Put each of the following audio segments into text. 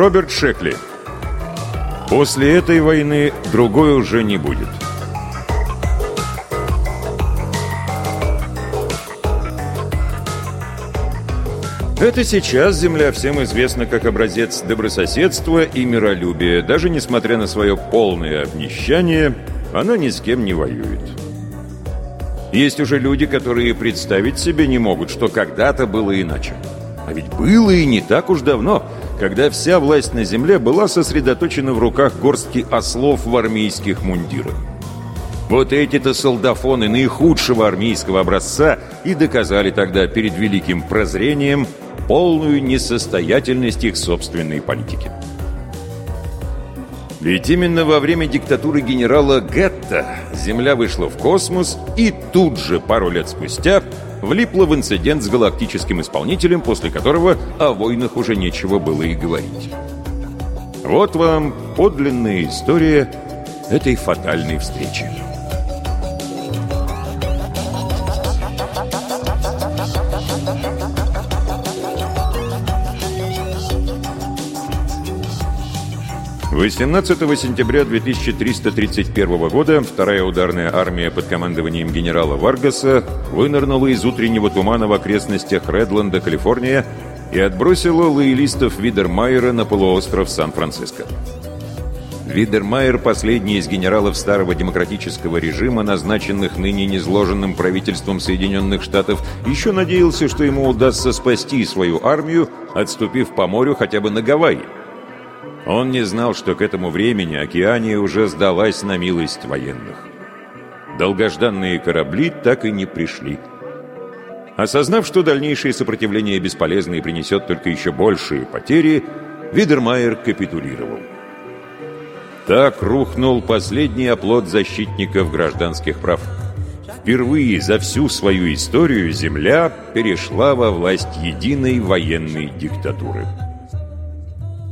Роберт Шекли. После этой войны другой уже не будет. Это сейчас Земля всем известна как образец добрососедства и миролюбия. Даже несмотря на свое полное обнищание, она ни с кем не воюет. Есть уже люди, которые представить себе не могут, что когда-то было иначе. А ведь было и не так уж давно – когда вся власть на земле была сосредоточена в руках горстки ослов в армейских мундирах. Вот эти-то солдафоны наихудшего армейского образца и доказали тогда перед великим прозрением полную несостоятельность их собственной политики. Ведь именно во время диктатуры генерала Гетта Земля вышла в космос и тут же, пару лет спустя, влипла в инцидент с галактическим исполнителем, после которого о войнах уже нечего было и говорить. Вот вам подлинная история этой фатальной встречи. 18 сентября 2331 года вторая ударная армия под командованием генерала Варгаса вынырнула из утреннего тумана в окрестностях Редленда, Калифорния, и отбросила лоялистов Видермайера на полуостров Сан-Франциско. Видермайер, последний из генералов старого демократического режима, назначенных ныне незложенным правительством Соединенных Штатов, еще надеялся, что ему удастся спасти свою армию, отступив по морю хотя бы на Гавайи. Он не знал, что к этому времени Океания уже сдалась на милость военных. Долгожданные корабли так и не пришли. Осознав, что дальнейшее сопротивление бесполезно и принесет только еще большие потери, Видермайер капитулировал. Так рухнул последний оплот защитников гражданских прав. Впервые за всю свою историю Земля перешла во власть единой военной диктатуры.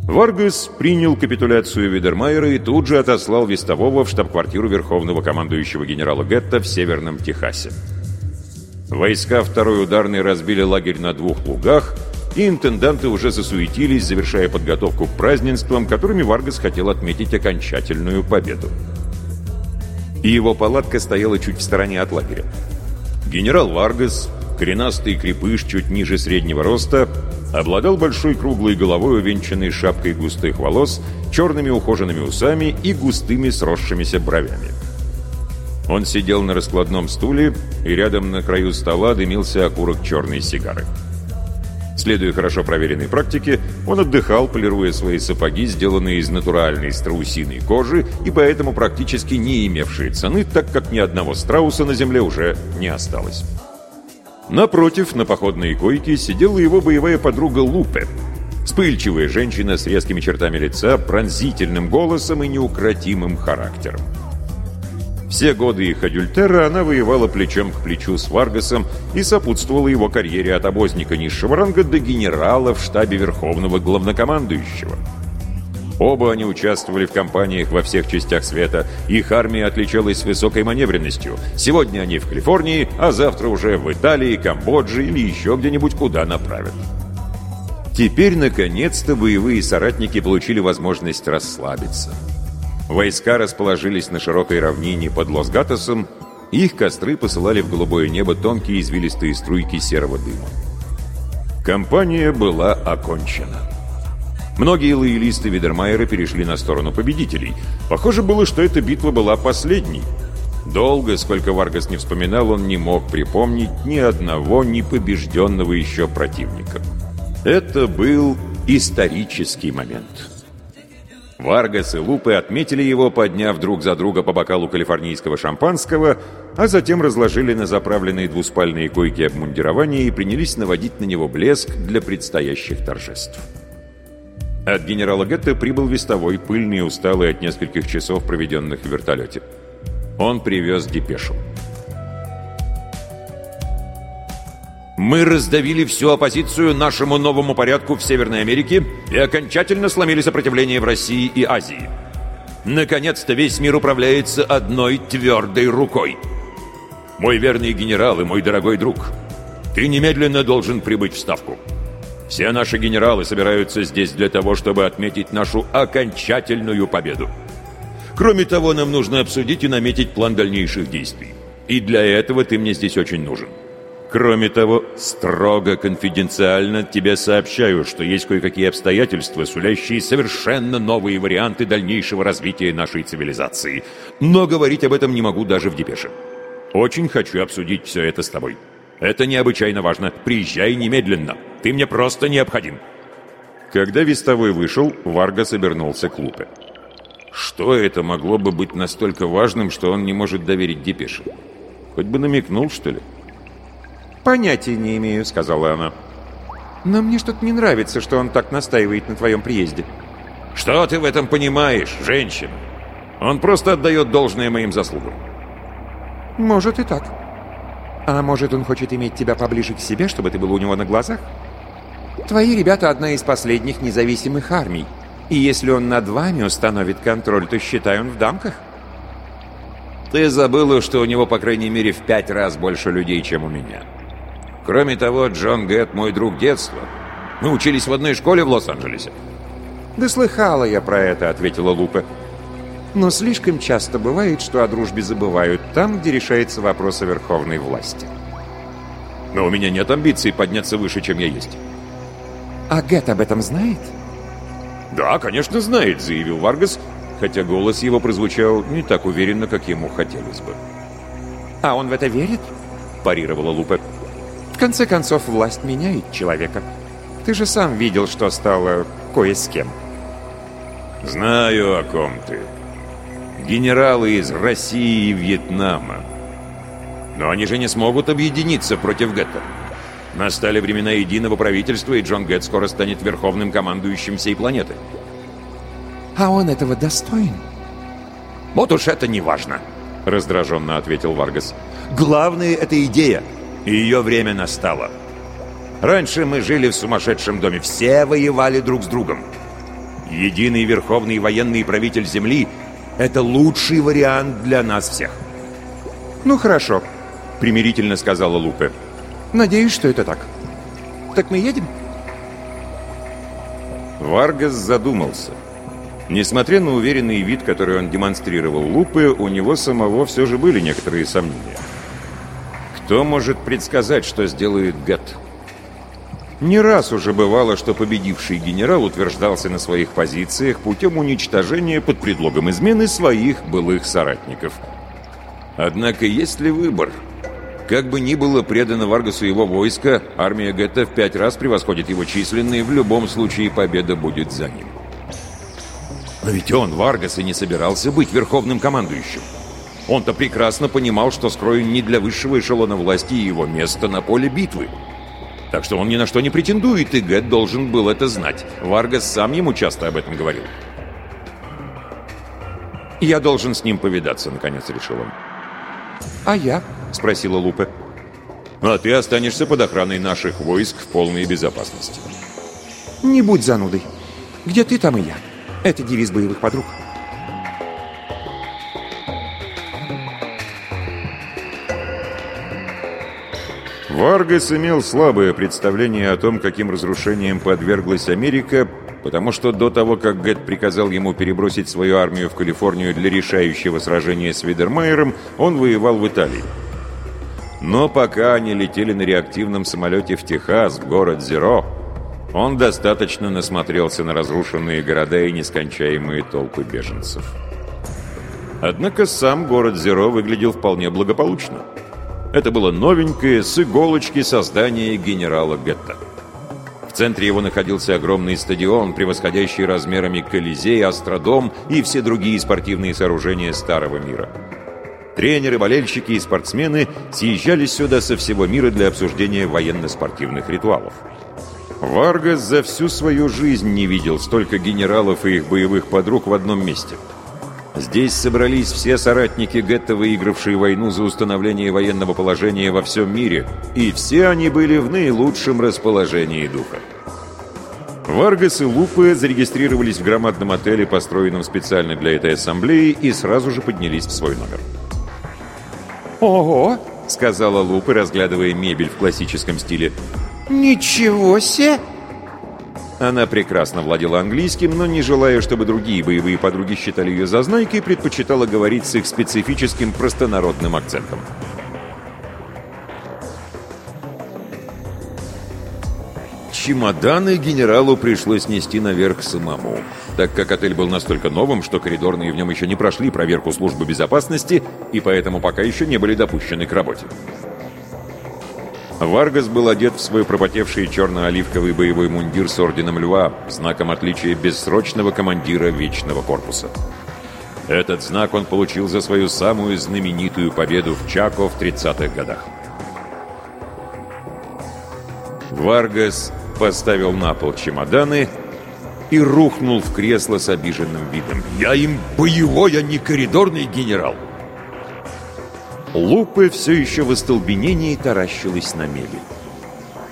Варгас принял капитуляцию Видермайера и тут же отослал вестового в штаб-квартиру верховного командующего генерала Гетта в Северном Техасе. Войска второй ударной разбили лагерь на двух лугах, и интенданты уже засуетились, завершая подготовку к празднествам, которыми Варгас хотел отметить окончательную победу. И его палатка стояла чуть в стороне от лагеря. Генерал Варгас, коренастый крепыш чуть ниже среднего роста, Обладал большой круглой головой, увенчанной шапкой густых волос, черными ухоженными усами и густыми сросшимися бровями. Он сидел на раскладном стуле, и рядом на краю стола дымился окурок черной сигары. Следуя хорошо проверенной практике, он отдыхал, полируя свои сапоги, сделанные из натуральной страусиной кожи и поэтому практически не имевшие цены, так как ни одного страуса на земле уже не осталось. Напротив, на походной койке сидела его боевая подруга Лупе. Вспыльчивая женщина с резкими чертами лица, пронзительным голосом и неукротимым характером. Все годы их адюльтера она воевала плечом к плечу с Варгасом и сопутствовала его карьере от обозника низшего ранга до генерала в штабе Верховного Главнокомандующего. Оба они участвовали в кампаниях во всех частях света. Их армия отличалась высокой маневренностью. Сегодня они в Калифорнии, а завтра уже в Италии, Камбодже или еще где-нибудь куда направят. Теперь, наконец-то, боевые соратники получили возможность расслабиться. Войска расположились на широкой равнине под Лос-Гатосом, их костры посылали в голубое небо тонкие извилистые струйки серого дыма. Кампания была окончена. Многие лоялисты Видермайера перешли на сторону победителей. Похоже было, что эта битва была последней. Долго, сколько Варгас не вспоминал, он не мог припомнить ни одного непобежденного еще противника. Это был исторический момент. Варгас и Лупы отметили его, подняв друг за друга по бокалу калифорнийского шампанского, а затем разложили на заправленные двуспальные койки обмундирования и принялись наводить на него блеск для предстоящих торжеств. От генерала Гетта прибыл вестовой, пыльный и усталый от нескольких часов, проведенных в вертолете. Он привез депешу. Мы раздавили всю оппозицию нашему новому порядку в Северной Америке и окончательно сломили сопротивление в России и Азии. Наконец-то весь мир управляется одной твердой рукой. Мой верный генерал и мой дорогой друг, ты немедленно должен прибыть в Ставку. Все наши генералы собираются здесь для того, чтобы отметить нашу окончательную победу. Кроме того, нам нужно обсудить и наметить план дальнейших действий. И для этого ты мне здесь очень нужен. Кроме того, строго конфиденциально тебе сообщаю, что есть кое-какие обстоятельства, сулящие совершенно новые варианты дальнейшего развития нашей цивилизации. Но говорить об этом не могу даже в депеше. Очень хочу обсудить все это с тобой. Это необычайно важно. Приезжай немедленно. Ты мне просто необходим. Когда вестовой вышел, Варгас обернулся к Лупе. Что это могло бы быть настолько важным, что он не может доверить депеше? Хоть бы намекнул, что ли? «Понятия не имею», — сказала она. «Но мне что-то не нравится, что он так настаивает на твоем приезде». «Что ты в этом понимаешь, женщина? Он просто отдает должное моим заслугам». «Может и так. А может, он хочет иметь тебя поближе к себе, чтобы ты был у него на глазах? Твои ребята — одна из последних независимых армий. И если он над вами установит контроль, то считай он в дамках. Ты забыла, что у него, по крайней мере, в пять раз больше людей, чем у меня. Кроме того, Джон Гэтт мой друг детства. Мы учились в одной школе в Лос-Анджелесе. «Да слыхала я про это», — ответила Лупа. «Но слишком часто бывает, что о дружбе забывают там, где решается вопрос о верховной власти». «Но у меня нет амбиций подняться выше, чем я есть». «А Гэтт об этом знает?» «Да, конечно, знает», — заявил Варгас, хотя голос его прозвучал не так уверенно, как ему хотелось бы. «А он в это верит?» — парировала Лупа. «В конце концов, власть меняет человека. Ты же сам видел, что стало кое с кем». «Знаю, о ком ты. Генералы из России и Вьетнама. Но они же не смогут объединиться против Гетта. Настали времена единого правительства, и Джон Гетт скоро станет верховным командующим всей планеты. А он этого достоин? Вот уж это не важно, раздраженно ответил Варгас. Главное — это идея, и ее время настало. Раньше мы жили в сумасшедшем доме, все воевали друг с другом. Единый верховный военный правитель Земли — это лучший вариант для нас всех. «Ну хорошо», — примирительно сказала Лупе. Надеюсь, что это так. Так мы едем? Варгас задумался. Несмотря на уверенный вид, который он демонстрировал Лупы, у него самого все же были некоторые сомнения. Кто может предсказать, что сделает Гет? Не раз уже бывало, что победивший генерал утверждался на своих позициях путем уничтожения под предлогом измены своих былых соратников. Однако есть ли выбор? Как бы ни было предано Варгасу его войско, армия Гетта в пять раз превосходит его численно, и в любом случае победа будет за ним. Но ведь он, Варгас, и не собирался быть верховным командующим. Он-то прекрасно понимал, что скроен не для высшего эшелона власти его место на поле битвы. Так что он ни на что не претендует, и Гэт должен был это знать. Варгас сам ему часто об этом говорил. «Я должен с ним повидаться», — наконец решил он. «А я?» — спросила Лупе. «А ты останешься под охраной наших войск в полной безопасности». «Не будь занудой. Где ты, там и я. Это девиз боевых подруг». Варгас имел слабое представление о том, каким разрушениям подверглась Америка, потому что до того, как Гэт приказал ему перебросить свою армию в Калифорнию для решающего сражения с Видермайером, он воевал в Италии. Но пока они летели на реактивном самолете в Техас, в город Зеро, он достаточно насмотрелся на разрушенные города и нескончаемые толпы беженцев. Однако сам город Зеро выглядел вполне благополучно. Это было новенькое, с иголочки создание генерала Гетта. В центре его находился огромный стадион, превосходящий размерами Колизей, Астродом и все другие спортивные сооружения Старого мира. Тренеры, болельщики и спортсмены съезжались сюда со всего мира для обсуждения военно-спортивных ритуалов. Варгас за всю свою жизнь не видел столько генералов и их боевых подруг в одном месте. Здесь собрались все соратники Гетта, выигравшие войну за установление военного положения во всем мире, и все они были в наилучшем расположении духа. Варгас и Лупы зарегистрировались в громадном отеле, построенном специально для этой ассамблеи, и сразу же поднялись в свой номер. «Ого!» — сказала Лупы, разглядывая мебель в классическом стиле. «Ничего себе!» Она прекрасно владела английским, но не желая, чтобы другие боевые подруги считали ее зазнайкой, предпочитала говорить с их специфическим простонародным акцентом. Чемоданы генералу пришлось нести наверх самому, так как отель был настолько новым, что коридорные в нем еще не прошли проверку службы безопасности и поэтому пока еще не были допущены к работе. Варгас был одет в свой пропотевший черно-оливковый боевой мундир с орденом льва, знаком отличия бессрочного командира Вечного корпуса. Этот знак он получил за свою самую знаменитую победу в Чако в 30-х годах. Варгас поставил на пол чемоданы и рухнул в кресло с обиженным видом. «Я им боевой, а не коридорный генерал!» Лупы все еще в остолбенении таращилась на мебель.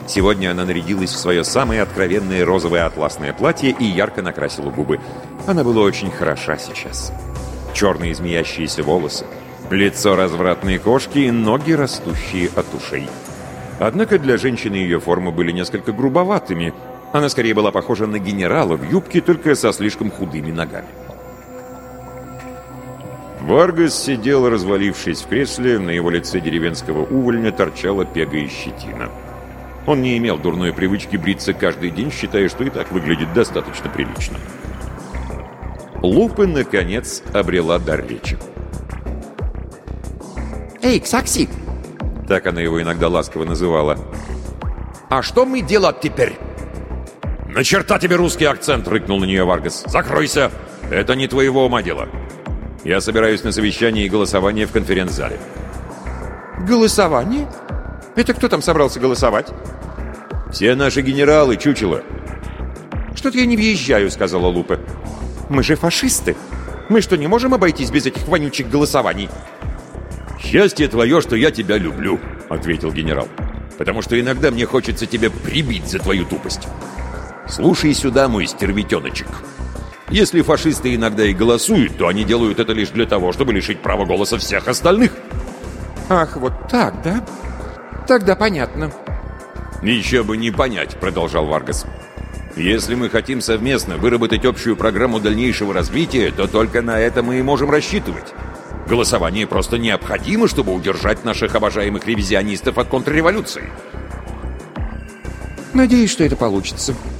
Сегодня она нарядилась в свое самое откровенное розовое атласное платье и ярко накрасила губы. Она была очень хороша сейчас. Черные змеящиеся волосы, лицо развратной кошки и ноги, растущие от ушей. Однако для женщины ее формы были несколько грубоватыми. Она скорее была похожа на генерала в юбке, только со слишком худыми ногами. Варгас сидел, развалившись в кресле, на его лице деревенского увольня торчала пега и щетина. Он не имел дурной привычки бриться каждый день, считая, что и так выглядит достаточно прилично. Лупа, наконец, обрела дар речи. «Эй, Ксакси!» Так она его иногда ласково называла. «А что мы делать теперь?» «На черта тебе русский акцент!» — рыкнул на нее Варгас. «Закройся! Это не твоего ума дело!» Я собираюсь на совещание и голосование в конференц-зале. Голосование? Это кто там собрался голосовать? Все наши генералы, чучело. Что-то я не въезжаю, сказала Лупа. Мы же фашисты. Мы что, не можем обойтись без этих вонючих голосований? «Счастье твое, что я тебя люблю», — ответил генерал. «Потому что иногда мне хочется тебя прибить за твою тупость. Слушай сюда, мой стервятеночек. Если фашисты иногда и голосуют, то они делают это лишь для того, чтобы лишить права голоса всех остальных. Ах, вот так, да? Тогда понятно. Еще бы не понять, продолжал Варгас. Если мы хотим совместно выработать общую программу дальнейшего развития, то только на это мы и можем рассчитывать. Голосование просто необходимо, чтобы удержать наших обожаемых ревизионистов от контрреволюции. Надеюсь, что это получится. —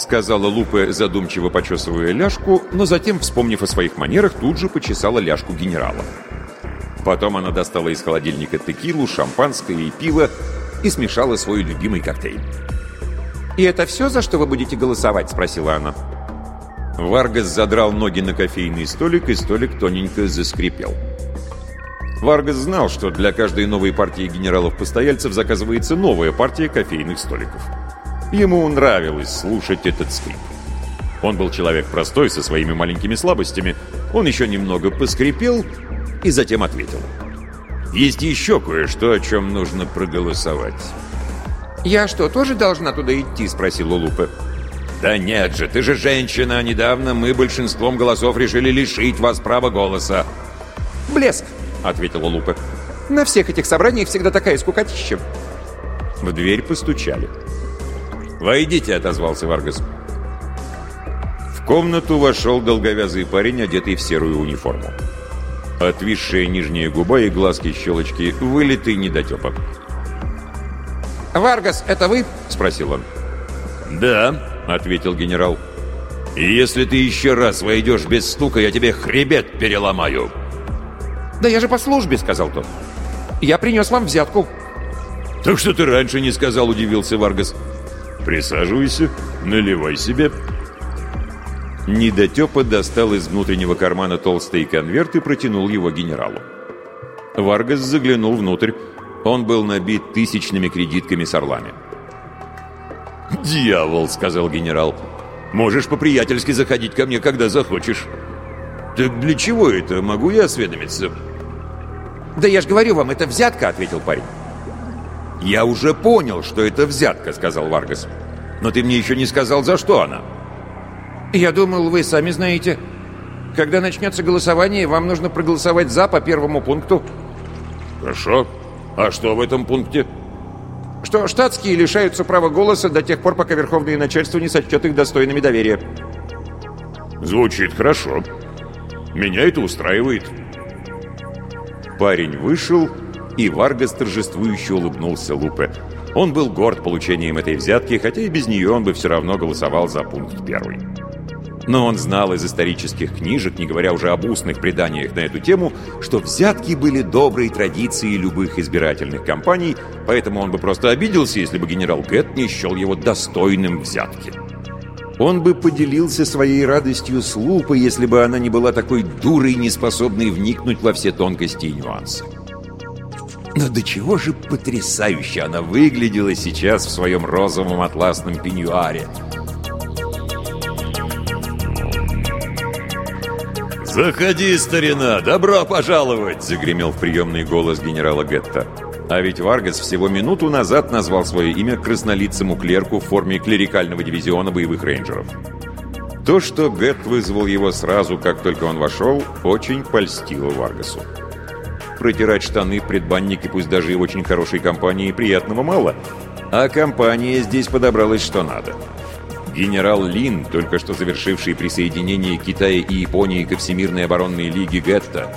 сказала Лупе, задумчиво почесывая ляжку, но затем, вспомнив о своих манерах, тут же почесала ляжку генерала. Потом она достала из холодильника текилу, шампанское и пиво и смешала свой любимый коктейль. «И это все, за что вы будете голосовать?» — спросила она. Варгас задрал ноги на кофейный столик, и столик тоненько заскрипел. Варгас знал, что для каждой новой партии генералов-постояльцев заказывается новая партия кофейных столиков. Ему нравилось слушать этот скрип. Он был человек простой, со своими маленькими слабостями. Он еще немного поскрипел и затем ответил. «Есть еще кое-что, о чем нужно проголосовать». «Я что, тоже должна туда идти?» — спросила Лупе. «Да нет же, ты же женщина, а недавно мы большинством голосов решили лишить вас права голоса». «Блеск», — ответила Лупе. «На всех этих собраниях всегда такая скукотища». В дверь постучали. «Войдите», — отозвался Варгас. В комнату вошел долговязый парень, одетый в серую униформу. Отвисшая нижняя губа и глазки-щелочки, вылитый недотепок. «Варгас, это вы?» — спросил он. «Да», — ответил генерал. «И если ты еще раз войдешь без стука, я тебе хребет переломаю». «Да я же по службе», — сказал тот. «Я принес вам взятку». «Так что ты раньше не сказал», — удивился Варгас. «Присаживайся, наливай себе». Недотепа достал из внутреннего кармана толстый конверт и протянул его генералу. Варгас заглянул внутрь. Он был набит тысячными кредитками с орлами. «Дьявол!» — сказал генерал. «Можешь по-приятельски заходить ко мне, когда захочешь». «Так для чего это? Могу я осведомиться?» «Да я же говорю вам, это взятка», — ответил парень. «Я уже понял, что это взятка», — сказал Варгас. «Но ты мне еще не сказал, за что она». «Я думал, вы сами знаете. Когда начнется голосование, вам нужно проголосовать «за» по первому пункту». «Хорошо. А что в этом пункте?» «Что штатские лишаются права голоса до тех пор, пока Верховное начальство не сочтет их достойными доверия». «Звучит хорошо. Меня это устраивает». Парень вышел, и Варгас торжествующе улыбнулся Лупе. Он был горд получением этой взятки, хотя и без нее он бы все равно голосовал за пункт первый. Но он знал из исторических книжек, не говоря уже об устных преданиях на эту тему, что взятки были доброй традицией любых избирательных кампаний, поэтому он бы просто обиделся, если бы генерал Гетт не счел его достойным взятки. Он бы поделился своей радостью с Лупой, если бы она не была такой дурой, неспособной вникнуть во все тонкости и нюансы. Но до чего же потрясающе она выглядела сейчас в своем розовом атласном пеньюаре. «Заходи, старина! Добро пожаловать!» — загремел в приемный голос генерала Гетта. А ведь Варгас всего минуту назад назвал свое имя краснолицему клерку в форме клерикального дивизиона боевых рейнджеров. То, что Гетт вызвал его сразу, как только он вошел, очень польстило Варгасу. Протирать штаны в предбаннике, пусть даже и очень хорошей компании, приятного мало. А компания здесь подобралась что надо. Генерал Лин, только что завершивший присоединение Китая и Японии ко Всемирной оборонной лиге Гетта.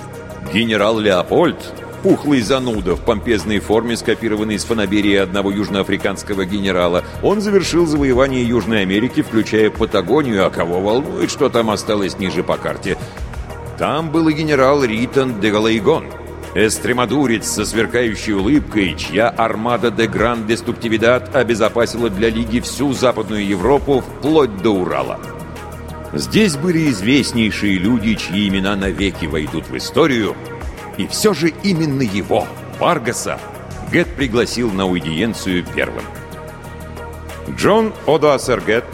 Генерал Леопольд, пухлый зануда в помпезной форме, скопированный с фанаберии одного южноафриканского генерала. Он завершил завоевание Южной Америки, включая Патагонию, а кого волнует, что там осталось ниже по карте. Там был и генерал Ритон де Галайгон, Эстремадурец со сверкающей улыбкой, чья армада де Гран Деструктивидад обезопасила для Лиги всю Западную Европу вплоть до Урала. Здесь были известнейшие люди, чьи имена навеки войдут в историю, и все же именно его, Варгаса, Гет пригласил на аудиенцию первым. Джон Одуасер Гет,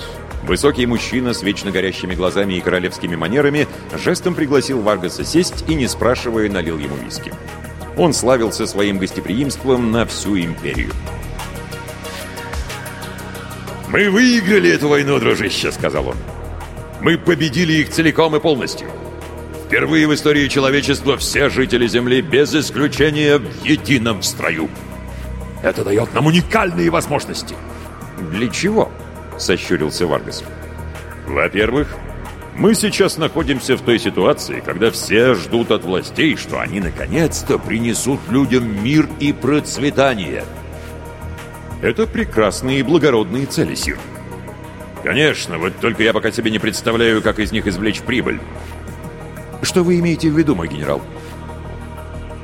высокий мужчина с вечно горящими глазами и королевскими манерами, жестом пригласил Варгаса сесть и, не спрашивая, налил ему виски. Он славился своим гостеприимством на всю империю. «Мы выиграли эту войну, дружище», — сказал он. «Мы победили их целиком и полностью. Впервые в истории человечества все жители Земли без исключения в едином строю. Это дает нам уникальные возможности». «Для чего?» — сощурился Варгас. «Во-первых, мы сейчас находимся в той ситуации, когда все ждут от властей, что они наконец-то принесут людям мир и процветание. Это прекрасные и благородные цели, Сир. Конечно, вот только я пока себе не представляю, как из них извлечь прибыль. Что вы имеете в виду, мой генерал?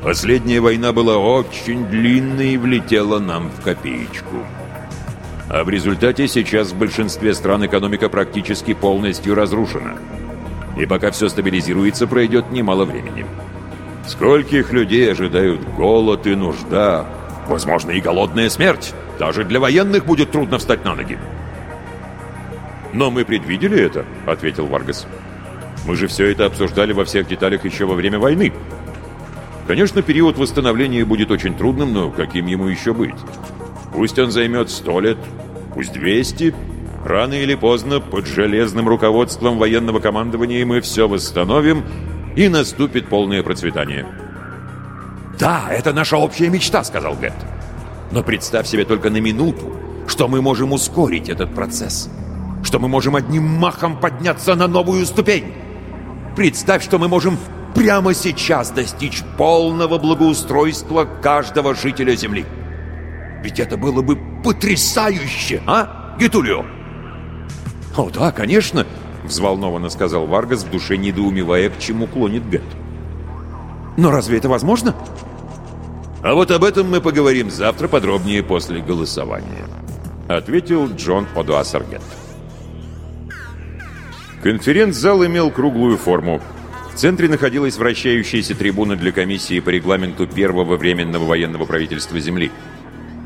Последняя война была очень длинной и влетела нам в копеечку. А в результате сейчас в большинстве стран экономика практически полностью разрушена. И пока все стабилизируется, пройдет немало времени. Скольких людей ожидают голод и нужда, возможно, и голодная смерть. Даже для военных будет трудно встать на ноги. «Но мы предвидели это», — ответил Варгас. «Мы же все это обсуждали во всех деталях еще во время войны. Конечно, период восстановления будет очень трудным, но каким ему еще быть? Пусть он займет сто лет, пусть двести. Рано или поздно, под железным руководством военного командования мы все восстановим, и наступит полное процветание». «Да, это наша общая мечта», — сказал Гетт. «Но представь себе только на минуту, что мы можем ускорить этот процесс, что мы можем одним махом подняться на новую ступень. Представь, что мы можем прямо сейчас достичь полного благоустройства каждого жителя Земли. Ведь это было бы потрясающе, а, Гитулио?» «О, да, конечно», — взволнованно сказал Варгас, в душе недоумевая, к чему клонит Гетт. Но разве это возможно? А вот об этом мы поговорим завтра подробнее после голосования, ответил Джон Одуасаргет. Конференц-зал имел круглую форму. В центре находилась вращающаяся трибуна для комиссии по регламенту первого временного военного правительства Земли.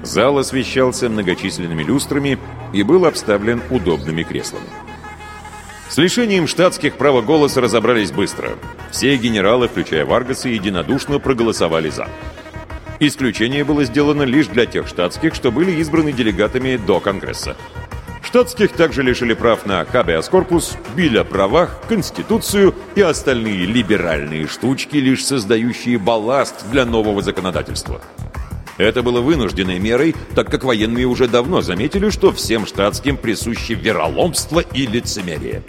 Зал освещался многочисленными люстрами и был обставлен удобными креслами. С лишением штатских права голоса разобрались быстро. Все генералы, включая Варгаса, единодушно проголосовали «за». Исключение было сделано лишь для тех штатских, что были избраны делегатами до Конгресса. Штатских также лишили прав на хабеас корпус, биль правах, конституцию и остальные либеральные штучки, лишь создающие балласт для нового законодательства. Это было вынужденной мерой, так как военные уже давно заметили, что всем штатским присуще вероломство и лицемерие.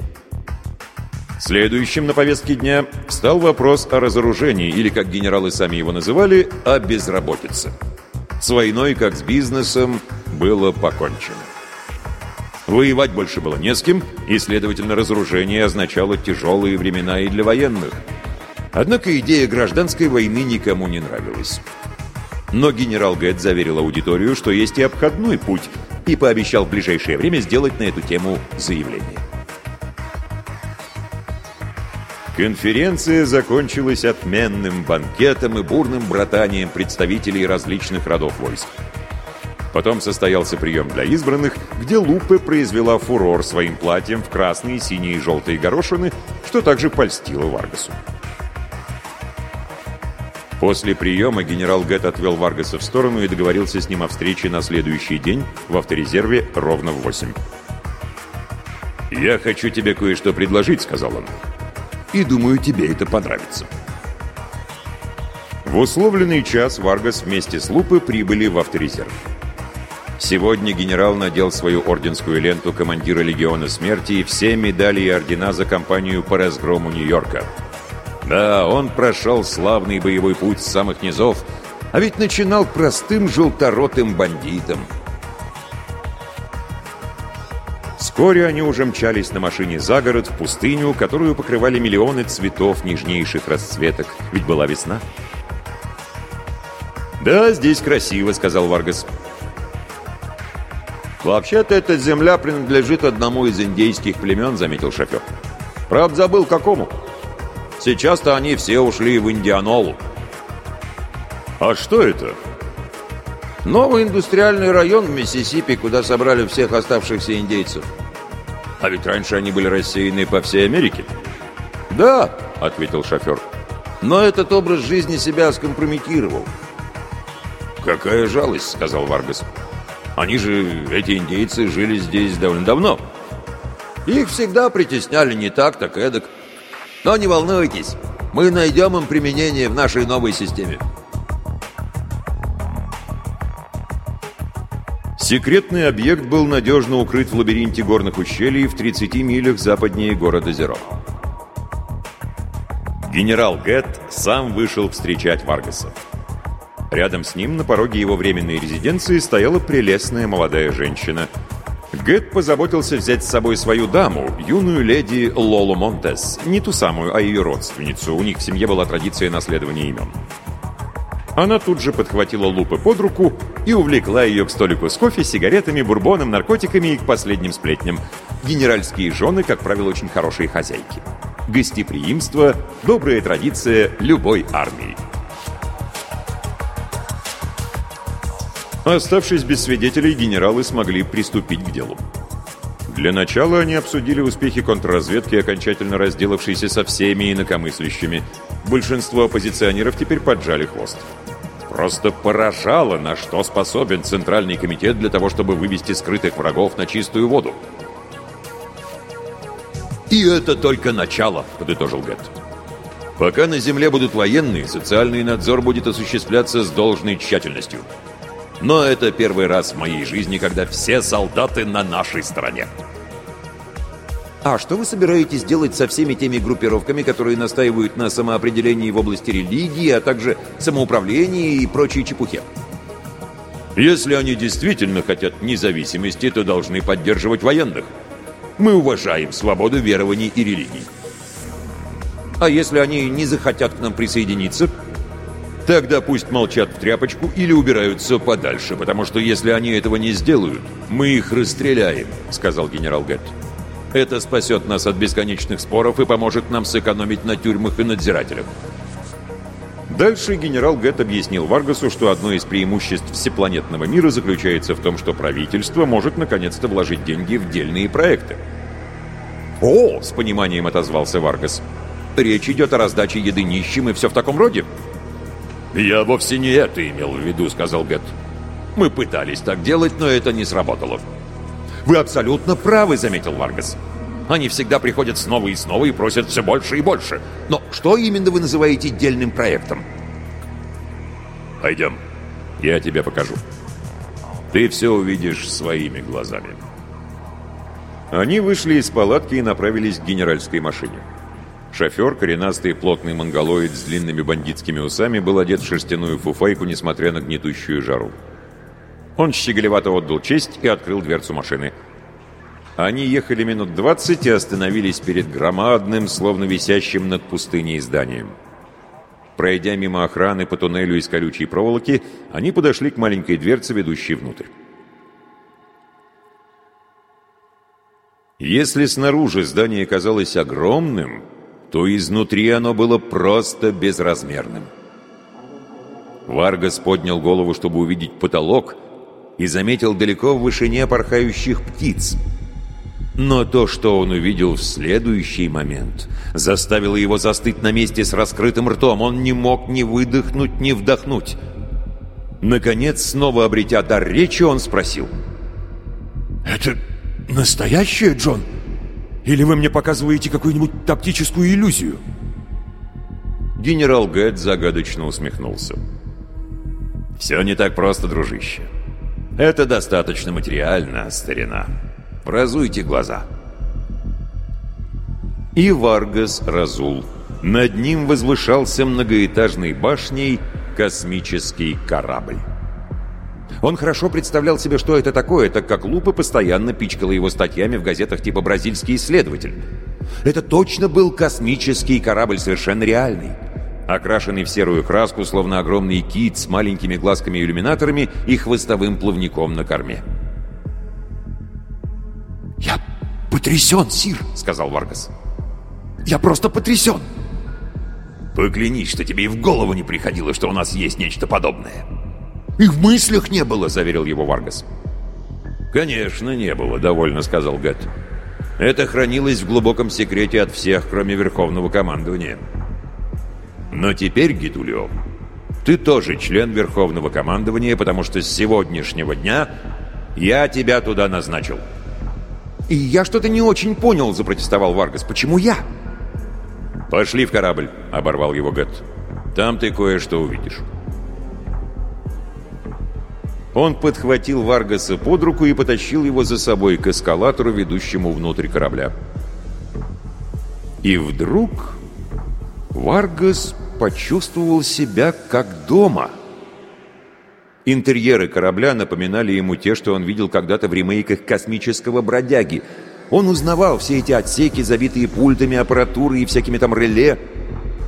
Следующим на повестке дня стал вопрос о разоружении, или, как генералы сами его называли, о безработице. С войной, как с бизнесом, было покончено. Воевать больше было не с кем, и, следовательно, разоружение означало тяжелые времена и для военных. Однако идея гражданской войны никому не нравилась. Но генерал Гэтт заверил аудиторию, что есть и обходной путь, и пообещал в ближайшее время сделать на эту тему заявление. Конференция закончилась отменным банкетом и бурным братанием представителей различных родов войск. Потом состоялся прием для избранных, где Лупе произвела фурор своим платьем в красные, синие и желтые горошины, что также польстило Варгасу. После приема генерал Гэт отвел Варгаса в сторону и договорился с ним о встрече на следующий день в авторезерве ровно в 8. «Я хочу тебе кое-что предложить», — сказал он. «И думаю, тебе это понравится». В условленный час Варгас вместе с Лупы прибыли в авторезерв. Сегодня генерал надел свою орденскую ленту командира Легиона Смерти и все медали и ордена за кампанию по разгрому Нью-Йорка. Да, он прошел славный боевой путь с самых низов, а ведь начинал простым желторотым бандитом. Вскоре они уже мчались на машине за город, в пустыню, которую покрывали миллионы цветов нежнейших расцветок, ведь была весна. «Да, здесь красиво», — сказал Варгас. «Вообще-то эта земля принадлежит одному из индейских племен», — заметил шофер. «Правда, забыл, какому?» Сейчас-то они все ушли в Индианолу. А что это? Новый индустриальный район в Миссисипи, куда собрали всех оставшихся индейцев. А ведь раньше они были рассеяны по всей Америке. Да, ответил шофер. Но этот образ жизни себя скомпрометировал. «Какая жалость», — сказал Варгас. «Они же, эти индейцы, жили здесь довольно давно. Их всегда притесняли не так, так эдак. Но не волнуйтесь, мы найдем им применение в нашей новой системе. Секретный объект был надежно укрыт в лабиринте горных ущелий в 30 милях западнее города Зеро. Генерал Гетт сам вышел встречать Варгаса. Рядом с ним на пороге его временной резиденции стояла прелестная молодая женщина – Гэт позаботился взять с собой свою даму, юную леди Лолу Монтес, не ту самую, а ее родственницу. У них в семье была традиция наследования имен. Она тут же подхватила Лупы под руку и увлекла ее к столику с кофе, сигаретами, бурбоном, наркотиками и к последним сплетням. Генеральские жены, как правило, очень хорошие хозяйки. Гостеприимство – добрая традиция любой армии. Оставшись без свидетелей, генералы смогли приступить к делу. Для начала они обсудили успехи контрразведки, окончательно разделавшейся со всеми инакомыслящими. Большинство оппозиционеров теперь поджали хвост. Просто поражало, на что способен Центральный комитет для того, чтобы вывести скрытых врагов на чистую воду. «И это только начало», — подытожил Гетт. «Пока на земле будут военные, социальный надзор будет осуществляться с должной тщательностью». Но это первый раз в моей жизни, когда все солдаты на нашей стороне. А что вы собираетесь делать со всеми теми группировками, которые настаивают на самоопределении в области религии, а также самоуправлении и прочей чепухе? Если они действительно хотят независимости, то должны поддерживать военных. Мы уважаем свободу верований и религий. А если они не захотят к нам присоединиться – Тогда пусть молчат в тряпочку или убираются подальше, потому что если они этого не сделают, мы их расстреляем», — сказал генерал Гетт. «Это спасет нас от бесконечных споров и поможет нам сэкономить на тюрьмах и надзирателях». Дальше генерал Гетт объяснил Варгасу, что одно из преимуществ всепланетного мира заключается в том, что правительство может наконец-то вложить деньги в дельные проекты. «О!» — с пониманием отозвался Варгас. «Речь идет о раздаче еды нищим и все в таком роде?» «Я вовсе не это имел в виду», — сказал Гетт. «Мы пытались так делать, но это не сработало». «Вы абсолютно правы», — заметил Варгас. «Они всегда приходят снова и снова и просят все больше и больше. Но что именно вы называете дельным проектом?» «Пойдем, я тебе покажу. Ты все увидишь своими глазами». Они вышли из палатки и направились к генеральской машине. Шофер, коренастый плотный монголоид с длинными бандитскими усами, был одет в шерстяную фуфайку, несмотря на гнетущую жару. Он щеголевато отдал честь и открыл дверцу машины. Они ехали минут двадцать и остановились перед громадным, словно висящим над пустыней зданием. Пройдя мимо охраны по туннелю из колючей проволоки, они подошли к маленькой дверце, ведущей внутрь. Если снаружи здание казалось огромным, то изнутри оно было просто безразмерным. Варгас поднял голову, чтобы увидеть потолок, и заметил далеко в вышине порхающих птиц. Но то, что он увидел в следующий момент, заставило его застыть на месте с раскрытым ртом. Он не мог ни выдохнуть, ни вдохнуть. Наконец, снова обретя дар речи, он спросил. «Это настоящее, Джон?» Или вы мне показываете какую-нибудь тактическую иллюзию?» Генерал Гэт загадочно усмехнулся. «Все не так просто, дружище. Это достаточно материально, старина. Разуйте глаза». И Варгас разул. Над ним возвышался многоэтажной башней космический корабль. Он хорошо представлял себе, что это такое, так как Лупа постоянно пичкала его статьями в газетах типа «Бразильский исследователь». Это точно был космический корабль, совершенно реальный. Окрашенный в серую краску, словно огромный кит с маленькими глазками-иллюминаторами и хвостовым плавником на корме. «Я потрясен, Сир!» — сказал Варгас. «Я просто потрясен!» «Поклянись, что тебе и в голову не приходило, что у нас есть нечто подобное!» «И в мыслях не было», — заверил его Варгас. «Конечно, не было», — довольно сказал Гэт. «Это хранилось в глубоком секрете от всех, кроме Верховного командования. Но теперь, Гитулио, ты тоже член Верховного командования, потому что с сегодняшнего дня я тебя туда назначил». «И я что-то не очень понял», — запротестовал Варгас. «Почему я?» «Пошли в корабль», — оборвал его Гэт. «Там ты кое-что увидишь». Он подхватил Варгаса под руку и потащил его за собой к эскалатору, ведущему внутрь корабля. И вдруг Варгас почувствовал себя как дома. Интерьеры корабля напоминали ему те, что он видел когда-то в ремейках «Космического бродяги». Он узнавал все эти отсеки, забитые пультами, аппаратурой и всякими там реле.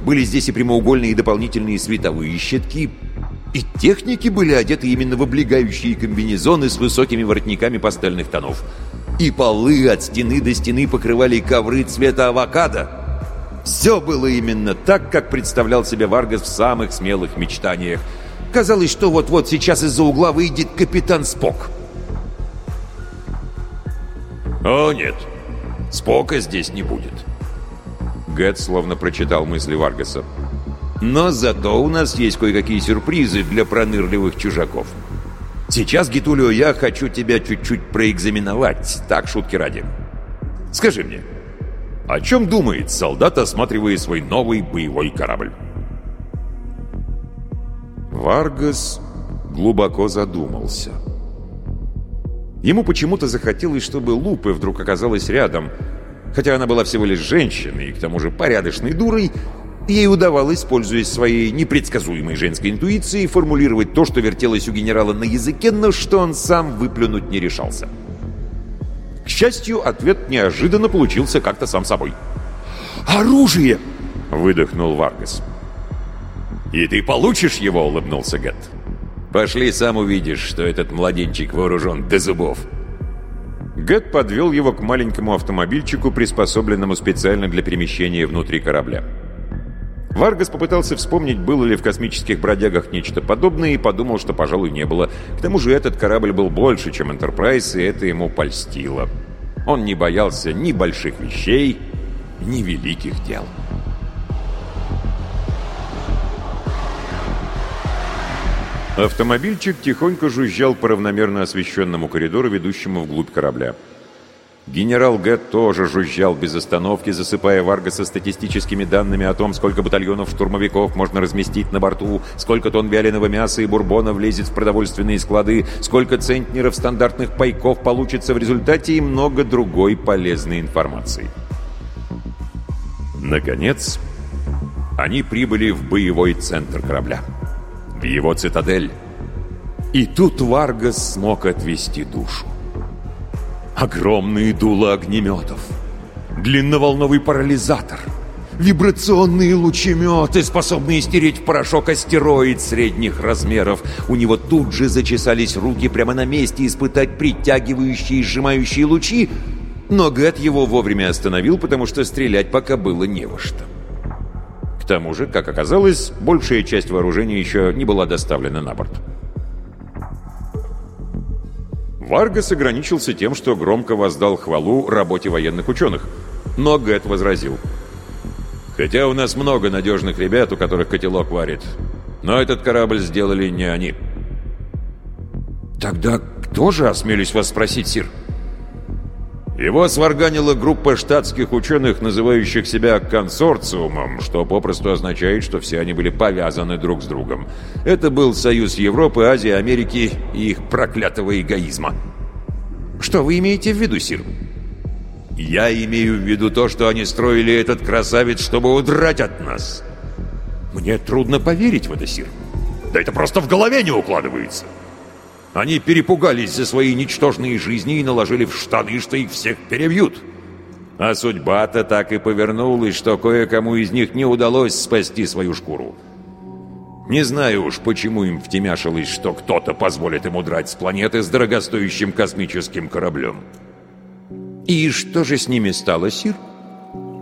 Были здесь и прямоугольные и дополнительные световые щитки, и техники были одеты именно в облегающие комбинезоны с высокими воротниками пастельных тонов. И полы от стены до стены покрывали ковры цвета авокадо. Все было именно так, как представлял себе Варгас в самых смелых мечтаниях. Казалось, что вот-вот сейчас из-за угла выйдет капитан Спок. «О, нет, Спока здесь не будет». Гэт словно прочитал мысли Варгаса. Но зато у нас есть кое-какие сюрпризы для пронырливых чужаков. Сейчас, Гитулио, я хочу тебя чуть-чуть проэкзаменовать. Так, шутки ради. Скажи мне, о чем думает солдат, осматривая свой новый боевой корабль? Варгас глубоко задумался. Ему почему-то захотелось, чтобы Лупы вдруг оказалась рядом. Хотя она была всего лишь женщиной и к тому же порядочной дурой, Ей удавалось, пользуясь своей непредсказуемой женской интуицией, формулировать то, что вертелось у генерала на языке, но что он сам выплюнуть не решался. К счастью, ответ неожиданно получился как-то сам собой. «Оружие!» — выдохнул Варгас. «И ты получишь его!» — улыбнулся Гет. «Пошли, сам увидишь, что этот младенчик вооружен до зубов». Гэт подвел его к маленькому автомобильчику, приспособленному специально для перемещения внутри корабля. Варгас попытался вспомнить, было ли в космических бродягах нечто подобное, и подумал, что, пожалуй, не было. К тому же этот корабль был больше, чем «Энтерпрайз», и это ему польстило. Он не боялся ни больших вещей, ни великих дел. Автомобильчик тихонько жужжал по равномерно освещенному коридору, ведущему вглубь корабля. Генерал Гэт тоже жужжал без остановки, засыпая Варгаса статистическими данными о том, сколько батальонов штурмовиков можно разместить на борту, сколько тонн вяленого мяса и бурбона влезет в продовольственные склады, сколько центнеров стандартных пайков получится в результате и много другой полезной информации. Наконец, они прибыли в боевой центр корабля в его цитадель. И тут Варгас смог отвести душу. Огромные дула огнеметов, длинноволновый парализатор, вибрационные лучеметы, способные стереть в порошок астероид средних размеров. У него тут же зачесались руки прямо на месте испытать притягивающие и сжимающие лучи, но Гэт его вовремя остановил, потому что стрелять пока было не во что. К тому же, как оказалось, большая часть вооружения еще не была доставлена на борт. Варгас ограничился тем, что громко воздал хвалу работе военных ученых. Но Гэт возразил. «Хотя у нас много надежных ребят, у которых котелок варит, но этот корабль сделали не они». «Тогда кто же, осмелюсь вас спросить, Сир?» Его сварганила группа штатских ученых, называющих себя консорциумом, что попросту означает, что все они были повязаны друг с другом. Это был союз Европы, Азии, Америки и их проклятого эгоизма. Что вы имеете в виду, Сир? Я имею в виду то, что они строили этот красавец, чтобы удрать от нас. Мне трудно поверить в это, Сир. Да это просто в голове не укладывается. Они перепугались за свои ничтожные жизни и наложили в штаны, что их всех перебьют. А судьба-то так и повернулась, что кое-кому из них не удалось спасти свою шкуру. Не знаю уж, почему им втемяшилось, что кто-то позволит им удрать с планеты с дорогостоящим космическим кораблем. И что же с ними стало, Сир?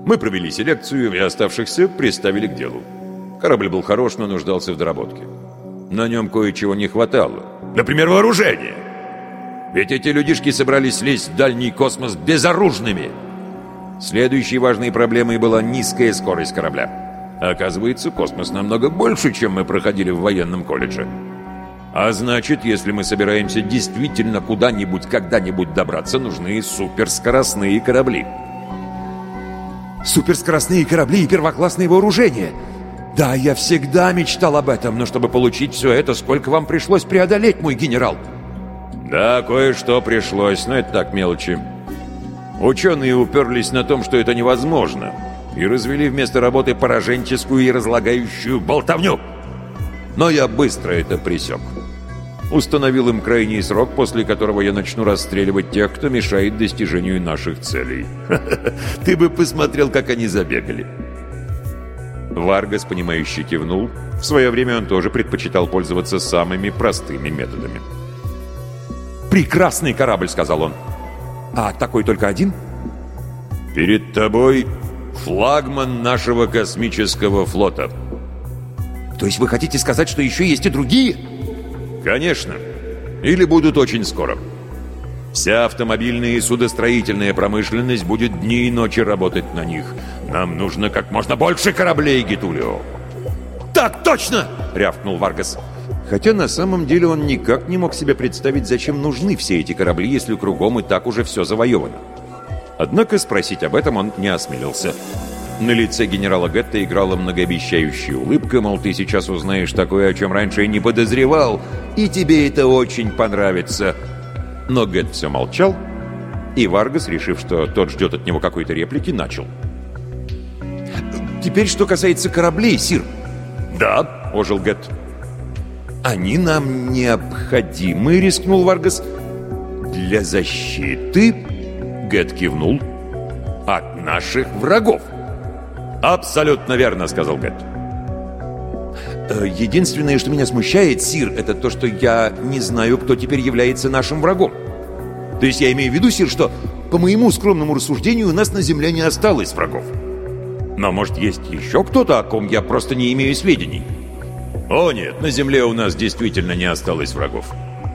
Мы провели селекцию и оставшихся приставили к делу. Корабль был хорош, но нуждался в доработке. На нем кое-чего не хватало. Например, вооружение. Ведь эти людишки собрались лезть в дальний космос безоружными. Следующей важной проблемой была низкая скорость корабля. Оказывается, космос намного больше, чем мы проходили в военном колледже. А значит, если мы собираемся действительно куда-нибудь, когда-нибудь добраться, нужны суперскоростные корабли. Суперскоростные корабли и первоклассные вооружения — «Да, я всегда мечтал об этом, но чтобы получить все это, сколько вам пришлось преодолеть, мой генерал?» «Да, кое-что пришлось, но это так мелочи. Ученые уперлись на том, что это невозможно, и развели вместо работы пораженческую и разлагающую болтовню. Но я быстро это пресек. Установил им крайний срок, после которого я начну расстреливать тех, кто мешает достижению наших целей. Ты бы посмотрел, как они забегали». Варгас, понимающе кивнул. В свое время он тоже предпочитал пользоваться самыми простыми методами. «Прекрасный корабль!» — сказал он. «А такой только один?» «Перед тобой флагман нашего космического флота». «То есть вы хотите сказать, что еще есть и другие?» «Конечно. Или будут очень скоро». Вся автомобильная и судостроительная промышленность будет дни и ночи работать на них. Нам нужно как можно больше кораблей, Гитулио. «Так точно!» — рявкнул Варгас. Хотя на самом деле он никак не мог себе представить, зачем нужны все эти корабли, если кругом и так уже все завоевано. Однако спросить об этом он не осмелился. На лице генерала Гетта играла многообещающая улыбка, мол, ты сейчас узнаешь такое, о чем раньше и не подозревал, и тебе это очень понравится. Но Гэт все молчал, и Варгас, решив, что тот ждет от него какой-то реплики, начал. «Теперь, что касается кораблей, Сир». «Да», — ожил Гэт. «Они нам необходимы», — рискнул Варгас. «Для защиты», — Гэт кивнул, — «от наших врагов». «Абсолютно верно», — сказал Гэт. Э, единственное, что меня смущает, Сир, это то, что я не знаю, кто теперь является нашим врагом. То есть я имею в виду, Сир, что, по моему скромному рассуждению, у нас на Земле не осталось врагов. Но, может, есть еще кто-то, о ком я просто не имею сведений? О нет, на Земле у нас действительно не осталось врагов.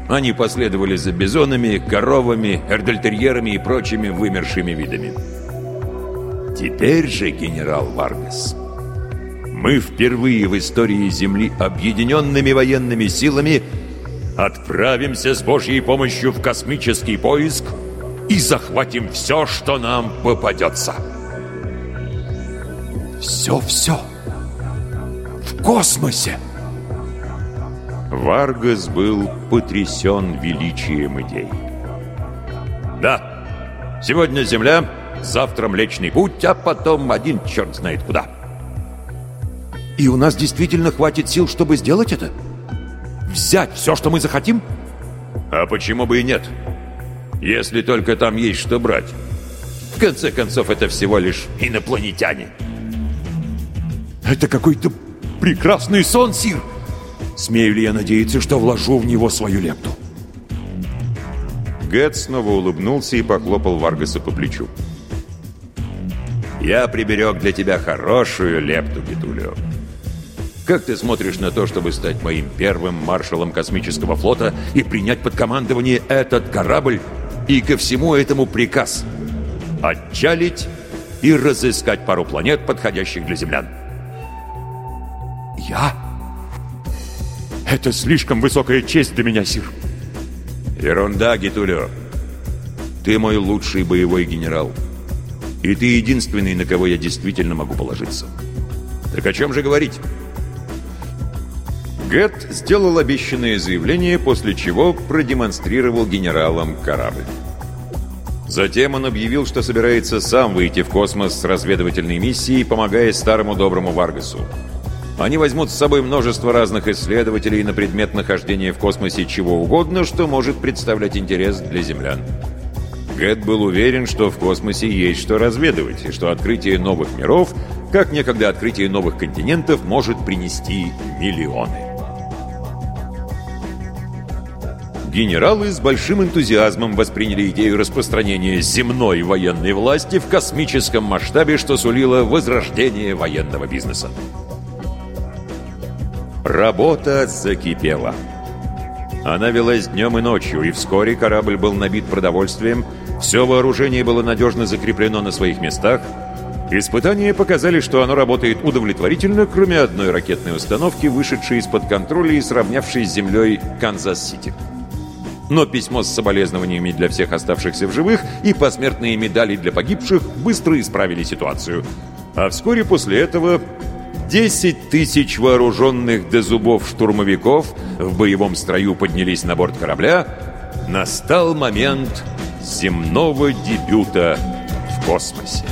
Они последовали за бизонами, коровами, эрдельтерьерами и прочими вымершими видами. Теперь же, генерал Варгас, мы впервые в истории Земли объединенными военными силами отправимся с Божьей помощью в космический поиск и захватим все, что нам попадется. Все-все в космосе. Варгас был потрясен величием идей. Да, сегодня Земля, завтра Млечный Путь, а потом один черт знает куда. И у нас действительно хватит сил, чтобы сделать это? Взять все, что мы захотим? А почему бы и нет? Если только там есть что брать. В конце концов, это всего лишь инопланетяне. Это какой-то прекрасный сон, Сир! Смею ли я надеяться, что вложу в него свою лепту? Гэт снова улыбнулся и похлопал Варгаса по плечу. «Я приберег для тебя хорошую лепту, Гитулио. Как ты смотришь на то, чтобы стать моим первым маршалом космического флота и принять под командование этот корабль и ко всему этому приказ? Отчалить и разыскать пару планет, подходящих для землян». «Я?» Это слишком высокая честь для меня, Сир. Ерунда, Гитулио. Ты мой лучший боевой генерал. И ты единственный, на кого я действительно могу положиться. Так о чем же говорить? Гэт сделал обещанное заявление, после чего продемонстрировал генералам корабль. Затем он объявил, что собирается сам выйти в космос с разведывательной миссией, помогая старому доброму Варгасу. Они возьмут с собой множество разных исследователей на предмет нахождения в космосе чего угодно, что может представлять интерес для землян. Гэт был уверен, что в космосе есть что разведывать, и что открытие новых миров, как некогда открытие новых континентов, может принести миллионы. Генералы с большим энтузиазмом восприняли идею распространения земной военной власти в космическом масштабе, что сулило возрождение военного бизнеса. Работа закипела. Она велась днем и ночью, и вскоре корабль был набит продовольствием, все вооружение было надежно закреплено на своих местах. Испытания показали, что оно работает удовлетворительно, кроме одной ракетной установки, вышедшей из-под контроля и сравнявшей с землей Канзас-Сити. Но письмо с соболезнованиями для всех оставшихся в живых и посмертные медали для погибших быстро исправили ситуацию. А вскоре после этого 10 тысяч вооруженных до зубов штурмовиков в боевом строю поднялись на борт корабля, настал момент земного дебюта в космосе.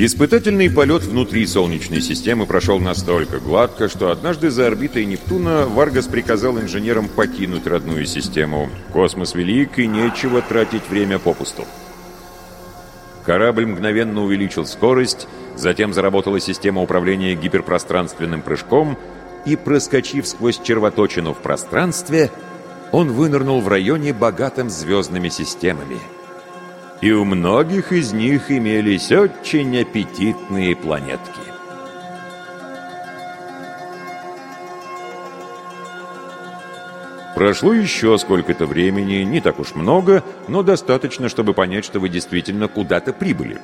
Испытательный полет внутри Солнечной системы прошел настолько гладко, что однажды за орбитой Нептуна Варгас приказал инженерам покинуть родную систему. Космос велик, и нечего тратить время попусту. Корабль мгновенно увеличил скорость, затем заработала система управления гиперпространственным прыжком, и, проскочив сквозь червоточину в пространстве, он вынырнул в районе, богатым звездными системами — и у многих из них имелись очень аппетитные планетки. Прошло еще сколько-то времени, не так уж много, но достаточно, чтобы понять, что вы действительно куда-то прибыли.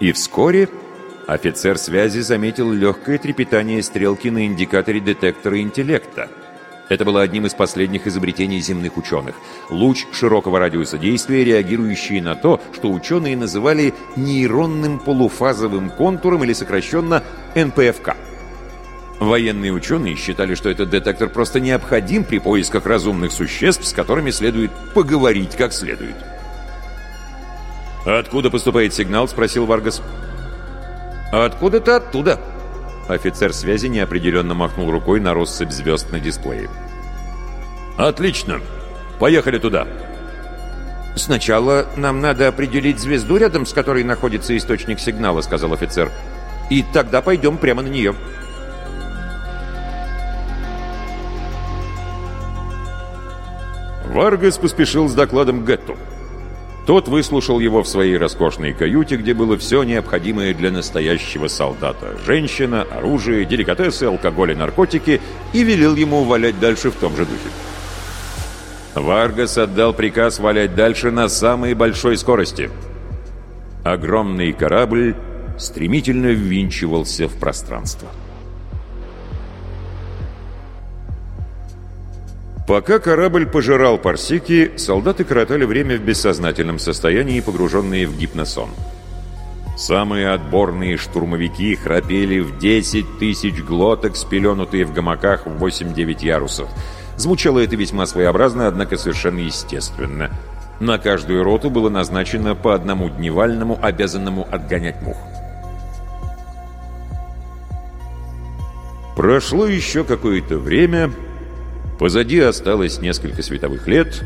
И вскоре офицер связи заметил легкое трепетание стрелки на индикаторе детектора интеллекта – это было одним из последних изобретений земных ученых. Луч широкого радиуса действия, реагирующий на то, что ученые называли нейронным полуфазовым контуром или сокращенно НПФК. Военные ученые считали, что этот детектор просто необходим при поисках разумных существ, с которыми следует поговорить как следует. «Откуда поступает сигнал?» — спросил Варгас. «Откуда-то оттуда», Офицер связи неопределенно махнул рукой на россыпь звезд на дисплее. «Отлично! Поехали туда!» «Сначала нам надо определить звезду, рядом с которой находится источник сигнала», — сказал офицер. «И тогда пойдем прямо на нее». Варгас поспешил с докладом Гетту. Тот выслушал его в своей роскошной каюте, где было все необходимое для настоящего солдата. Женщина, оружие, деликатесы, алкоголь и наркотики, и велел ему валять дальше в том же духе. Варгас отдал приказ валять дальше на самой большой скорости. Огромный корабль стремительно ввинчивался в пространство. Пока корабль пожирал парсики, солдаты коротали время в бессознательном состоянии, погруженные в гипносон. Самые отборные штурмовики храпели в 10 тысяч глоток, спеленутые в гамаках в 8-9 ярусов. Звучало это весьма своеобразно, однако совершенно естественно. На каждую роту было назначено по одному дневальному, обязанному отгонять мух. Прошло еще какое-то время, Позади осталось несколько световых лет,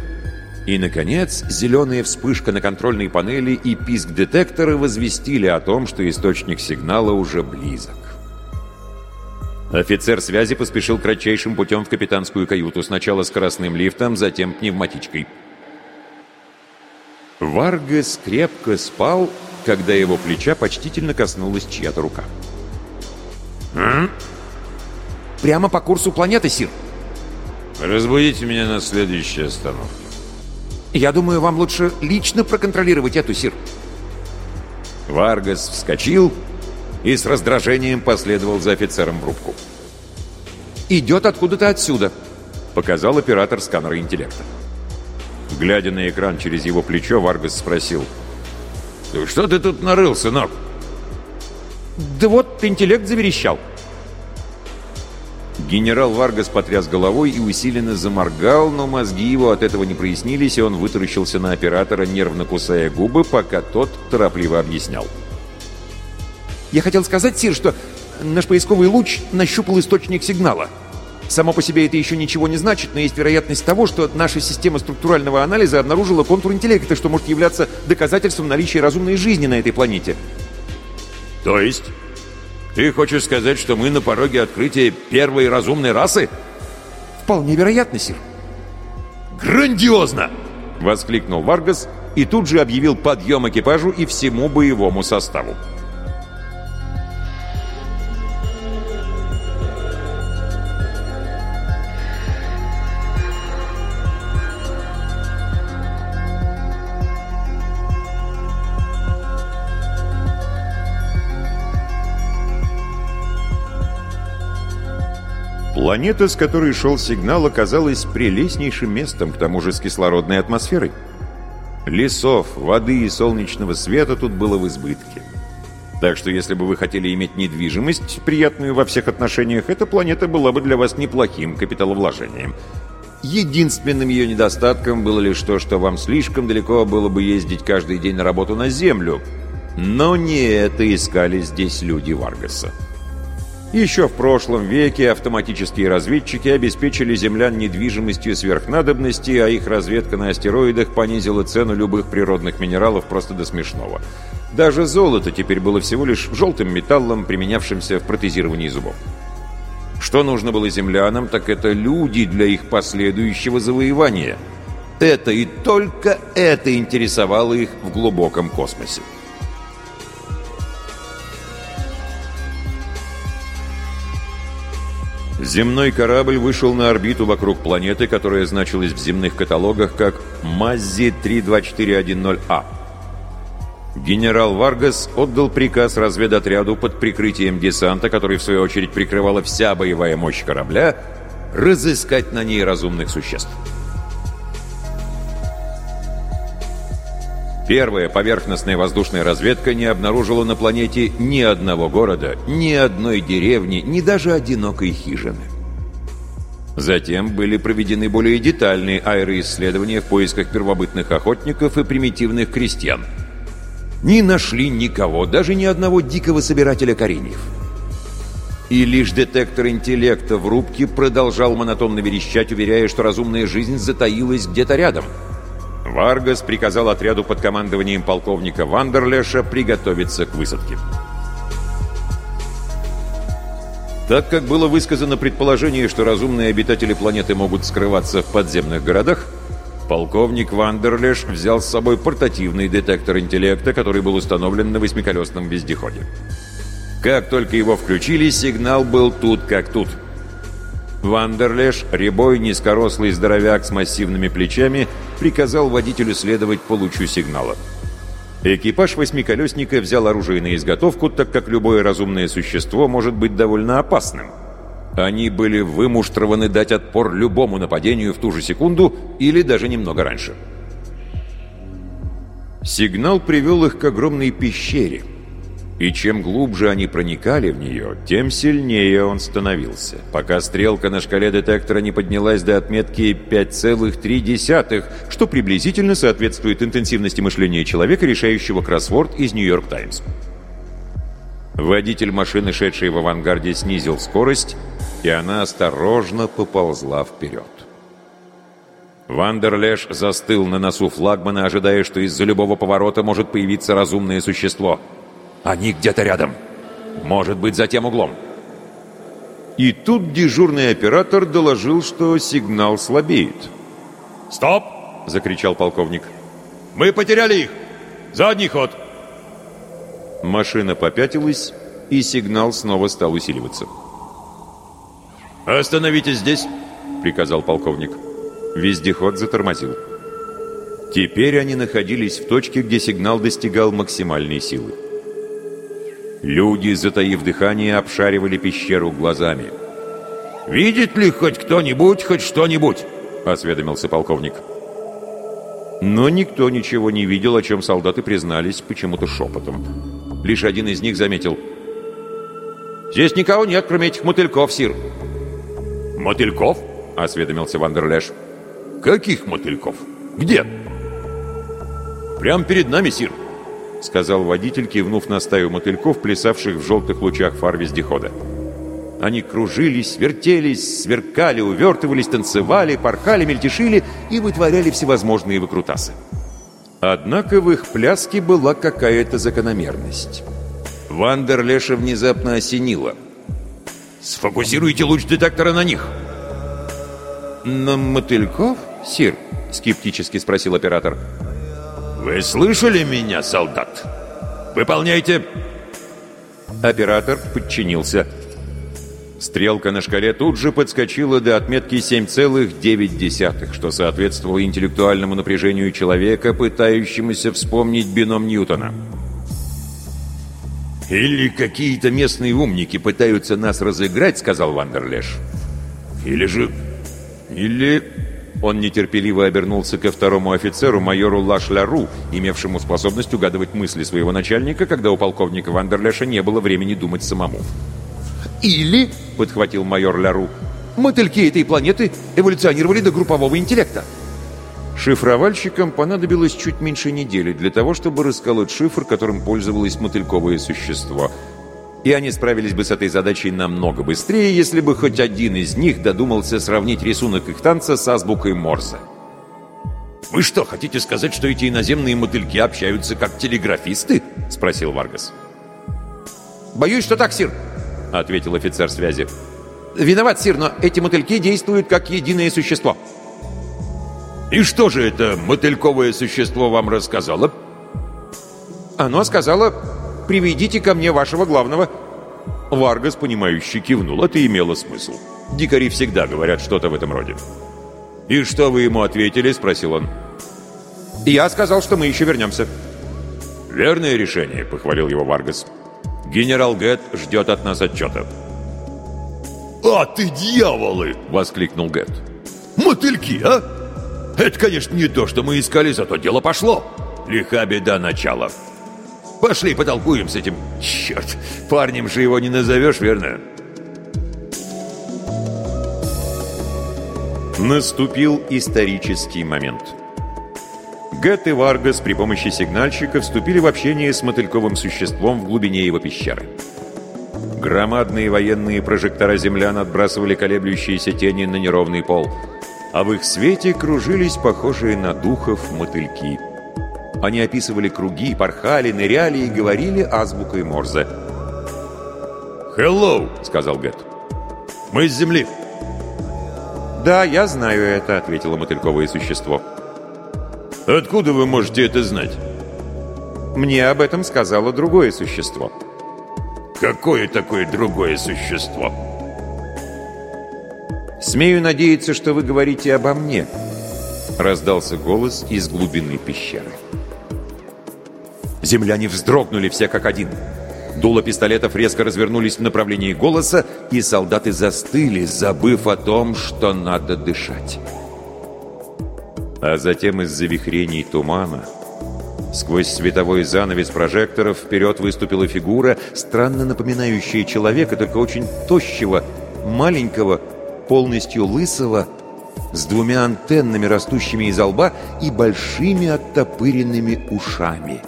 и, наконец, зеленая вспышка на контрольной панели и писк детектора возвестили о том, что источник сигнала уже близок. Офицер связи поспешил кратчайшим путем в капитанскую каюту, сначала скоростным лифтом, затем пневматичкой. Варгас крепко спал, когда его плеча почтительно коснулась чья-то рука. «Прямо по курсу планеты, Сир!» Разбудите меня на следующей остановке. Я думаю, вам лучше лично проконтролировать эту, Сир. Варгас вскочил и с раздражением последовал за офицером в рубку. «Идет откуда-то отсюда», — показал оператор сканера интеллекта. Глядя на экран через его плечо, Варгас спросил. «Ты что тут нарыл, сынок?» «Да вот интеллект заверещал». Генерал Варгас потряс головой и усиленно заморгал, но мозги его от этого не прояснились, и он вытаращился на оператора, нервно кусая губы, пока тот торопливо объяснял. «Я хотел сказать, Сир, что наш поисковый луч нащупал источник сигнала. Само по себе это еще ничего не значит, но есть вероятность того, что наша система структурального анализа обнаружила контур интеллекта, что может являться доказательством наличия разумной жизни на этой планете». «То есть?» Ты хочешь сказать, что мы на пороге открытия первой разумной расы? Вполне вероятно, сир. Грандиозно! Воскликнул Варгас и тут же объявил подъем экипажу и всему боевому составу. Планета, с которой шел сигнал, оказалась прелестнейшим местом, к тому же с кислородной атмосферой. Лесов, воды и солнечного света тут было в избытке. Так что если бы вы хотели иметь недвижимость, приятную во всех отношениях, эта планета была бы для вас неплохим капиталовложением. Единственным ее недостатком было лишь то, что вам слишком далеко было бы ездить каждый день на работу на Землю. Но не это искали здесь люди Варгаса. Еще в прошлом веке автоматические разведчики обеспечили землян недвижимостью сверхнадобности, а их разведка на астероидах понизила цену любых природных минералов просто до смешного. Даже золото теперь было всего лишь желтым металлом, применявшимся в протезировании зубов. Что нужно было землянам, так это люди для их последующего завоевания. Это и только это интересовало их в глубоком космосе. Земной корабль вышел на орбиту вокруг планеты, которая значилась в земных каталогах как Маззи-32410А. Генерал Варгас отдал приказ разведотряду под прикрытием десанта, который в свою очередь прикрывала вся боевая мощь корабля, разыскать на ней разумных существ. Первая поверхностная воздушная разведка не обнаружила на планете ни одного города, ни одной деревни, ни даже одинокой хижины. Затем были проведены более детальные аэроисследования в поисках первобытных охотников и примитивных крестьян. Не нашли никого, даже ни одного дикого собирателя кореньев. И лишь детектор интеллекта в рубке продолжал монотонно верещать, уверяя, что разумная жизнь затаилась где-то рядом. Варгас приказал отряду под командованием полковника Вандерлеша приготовиться к высадке. Так как было высказано предположение, что разумные обитатели планеты могут скрываться в подземных городах, полковник Вандерлеш взял с собой портативный детектор интеллекта, который был установлен на восьмиколесном вездеходе. Как только его включили, сигнал был тут как тут. Вандерлеш, рябой низкорослый здоровяк с массивными плечами, приказал водителю следовать по лучу сигнала. Экипаж восьмиколесника взял оружие на изготовку, так как любое разумное существо может быть довольно опасным. Они были вымуштрованы дать отпор любому нападению в ту же секунду или даже немного раньше. Сигнал привел их к огромной пещере – и чем глубже они проникали в нее, тем сильнее он становился, пока стрелка на шкале детектора не поднялась до отметки 5,3, что приблизительно соответствует интенсивности мышления человека, решающего кроссворд из «Нью-Йорк Таймс». Водитель машины, шедший в авангарде, снизил скорость, и она осторожно поползла вперед. Вандерлеш застыл на носу флагмана, ожидая, что из-за любого поворота может появиться разумное существо – они где-то рядом. Может быть, за тем углом. И тут дежурный оператор доложил, что сигнал слабеет. «Стоп!» — закричал полковник. «Мы потеряли их! Задний ход!» Машина попятилась, и сигнал снова стал усиливаться. «Остановитесь здесь!» — приказал полковник. Вездеход затормозил. Теперь они находились в точке, где сигнал достигал максимальной силы. Люди, затаив дыхание, обшаривали пещеру глазами. «Видит ли хоть кто-нибудь хоть что-нибудь?» — осведомился полковник. Но никто ничего не видел, о чем солдаты признались почему-то шепотом. Лишь один из них заметил. «Здесь никого нет, кроме этих мотыльков, сир». «Мотыльков?» — осведомился Вандерлеш. «Каких мотыльков? Где?» «Прямо перед нами, сир». — сказал водитель, кивнув на стаю мотыльков, плясавших в желтых лучах фар вездехода. Они кружились, вертелись, сверкали, увертывались, танцевали, порхали, мельтешили и вытворяли всевозможные выкрутасы. Однако в их пляске была какая-то закономерность. Вандерлеша внезапно осенило. «Сфокусируйте луч детектора на них!» «На мотыльков, сир?» — скептически спросил оператор. «Вы слышали меня, солдат? Выполняйте!» Оператор подчинился. Стрелка на шкале тут же подскочила до отметки 7,9, что соответствовало интеллектуальному напряжению человека, пытающемуся вспомнить бином Ньютона. «Или какие-то местные умники пытаются нас разыграть», — сказал Вандерлеш. «Или же... Или он нетерпеливо обернулся ко второму офицеру, майору Лашляру, имевшему способность угадывать мысли своего начальника, когда у полковника Вандерлеша не было времени думать самому. «Или», — подхватил майор Ляру, — «мотыльки этой планеты эволюционировали до группового интеллекта». Шифровальщикам понадобилось чуть меньше недели для того, чтобы расколоть шифр, которым пользовалось мотыльковое существо — и они справились бы с этой задачей намного быстрее, если бы хоть один из них додумался сравнить рисунок их танца с азбукой Морзе. «Вы что, хотите сказать, что эти иноземные мотыльки общаются как телеграфисты?» — спросил Варгас. «Боюсь, что так, Сир», — ответил офицер связи. «Виноват, Сир, но эти мотыльки действуют как единое существо». «И что же это мотыльковое существо вам рассказало?» «Оно сказала, Приведите ко мне вашего главного». Варгас, понимающий, кивнул. Это имело смысл. Дикари всегда говорят что-то в этом роде. «И что вы ему ответили?» — спросил он. «Я сказал, что мы еще вернемся». «Верное решение», — похвалил его Варгас. «Генерал Гэт ждет от нас отчета». «А ты дьяволы!» — воскликнул Гэт. «Мотыльки, а? Это, конечно, не то, что мы искали, зато дело пошло. Лиха беда начала». Пошли потолкуем с этим. Черт, парнем же его не назовешь, верно? Наступил исторический момент. Гэт и Варгас при помощи сигнальщика вступили в общение с мотыльковым существом в глубине его пещеры. Громадные военные прожектора землян отбрасывали колеблющиеся тени на неровный пол, а в их свете кружились похожие на духов мотыльки. Они описывали круги, порхали, ныряли и говорили азбукой Морзе. «Хеллоу!» — сказал Гэт. «Мы с Земли!» «Да, я знаю это», — ответило мотыльковое существо. «Откуда вы можете это знать?» «Мне об этом сказало другое существо». «Какое такое другое существо?» «Смею надеяться, что вы говорите обо мне», — раздался голос из глубины пещеры. Земляне вздрогнули все как один. Дуло пистолетов резко развернулись в направлении голоса, и солдаты застыли, забыв о том, что надо дышать. А затем из завихрений тумана Сквозь световой занавес прожекторов вперед выступила фигура, странно напоминающая человека, только очень тощего, маленького, полностью лысого, с двумя антеннами, растущими из лба, и большими оттопыренными ушами.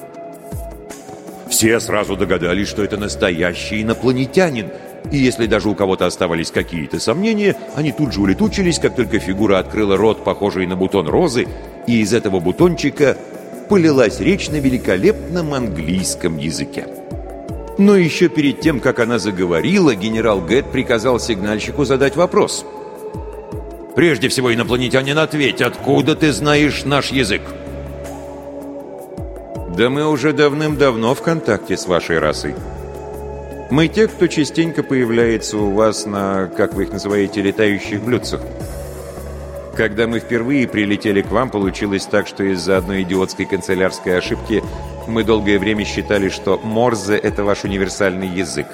Все сразу догадались, что это настоящий инопланетянин, и если даже у кого-то оставались какие-то сомнения, они тут же улетучились, как только фигура открыла рот, похожий на бутон розы, и из этого бутончика полилась речь на великолепном английском языке. Но еще перед тем, как она заговорила, генерал Гэт приказал сигнальщику задать вопрос. «Прежде всего, инопланетянин, ответь, откуда ты знаешь наш язык?» Да мы уже давным-давно в контакте с вашей расой. Мы те, кто частенько появляется у вас на, как вы их называете, летающих блюдцах. Когда мы впервые прилетели к вам, получилось так, что из-за одной идиотской канцелярской ошибки мы долгое время считали, что Морзе — это ваш универсальный язык.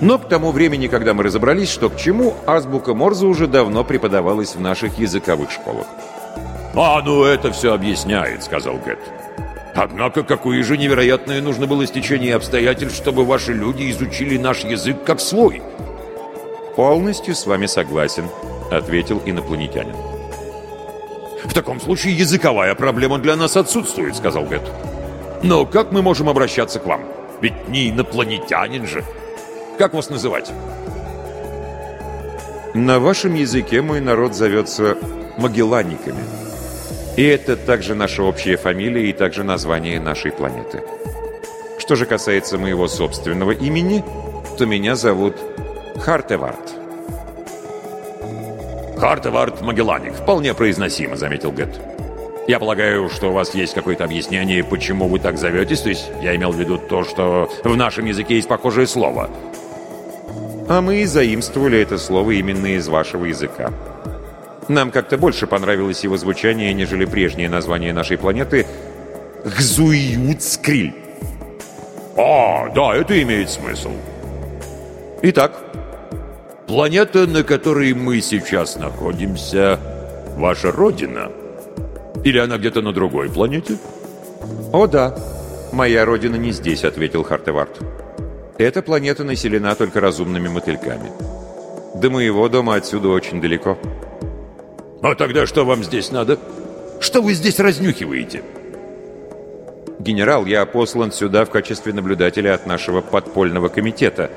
Но к тому времени, когда мы разобрались, что к чему, азбука Морзе уже давно преподавалась в наших языковых школах. «А, ну это все объясняет», — сказал Гэт. Однако, какое же невероятное нужно было стечение обстоятельств, чтобы ваши люди изучили наш язык как свой. Полностью с вами согласен, ответил инопланетянин. В таком случае языковая проблема для нас отсутствует, сказал Гэт. Но как мы можем обращаться к вам? Ведь не инопланетянин же. Как вас называть? На вашем языке мой народ зовется Магелланниками. И это также наша общая фамилия и также название нашей планеты. Что же касается моего собственного имени, то меня зовут Хартевард. Хартевард Магелланик. Вполне произносимо, заметил Гет. Я полагаю, что у вас есть какое-то объяснение, почему вы так зоветесь? То есть я имел в виду то, что в нашем языке есть похожее слово. А мы заимствовали это слово именно из вашего языка. Нам как-то больше понравилось его звучание, нежели прежнее название нашей планеты Гзуиюцкриль. А, да, это имеет смысл. Итак, планета, на которой мы сейчас находимся, ваша родина? Или она где-то на другой планете? О да, моя родина не здесь, ответил Хартевард. Эта планета населена только разумными мотыльками. До моего дома отсюда очень далеко. «А тогда что вам здесь надо? Что вы здесь разнюхиваете?» «Генерал, я послан сюда в качестве наблюдателя от нашего подпольного комитета.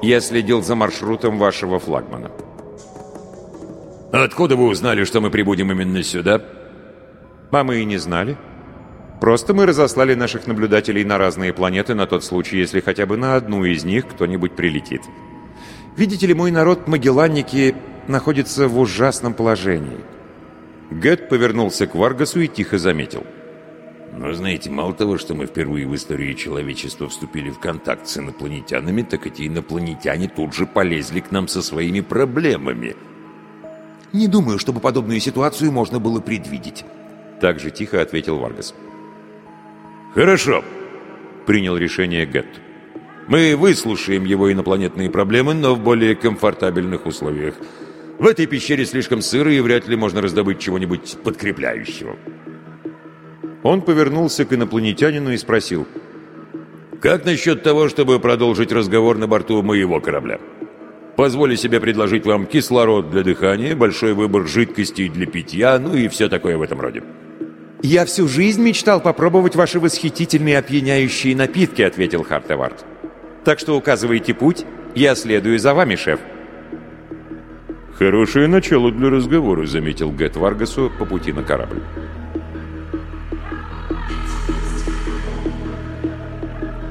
Я следил за маршрутом вашего флагмана». «Откуда вы узнали, что мы прибудем именно сюда?» «А мы и не знали. Просто мы разослали наших наблюдателей на разные планеты на тот случай, если хотя бы на одну из них кто-нибудь прилетит. Видите ли, мой народ Магелланники находится в ужасном положении. Гэт повернулся к Варгасу и тихо заметил. Но знаете, мало того, что мы впервые в истории человечества вступили в контакт с инопланетянами, так эти инопланетяне тут же полезли к нам со своими проблемами. Не думаю, чтобы подобную ситуацию можно было предвидеть. Так же тихо ответил Варгас. Хорошо, принял решение Гэт. Мы выслушаем его инопланетные проблемы, но в более комфортабельных условиях. В этой пещере слишком сыро, и вряд ли можно раздобыть чего-нибудь подкрепляющего. Он повернулся к инопланетянину и спросил. «Как насчет того, чтобы продолжить разговор на борту моего корабля? Позволю себе предложить вам кислород для дыхания, большой выбор жидкостей для питья, ну и все такое в этом роде». «Я всю жизнь мечтал попробовать ваши восхитительные опьяняющие напитки», — ответил Хартевард. Так что указывайте путь, я следую за вами, шеф». «Хорошее начало для разговора», — заметил Гэт Варгасу по пути на корабль.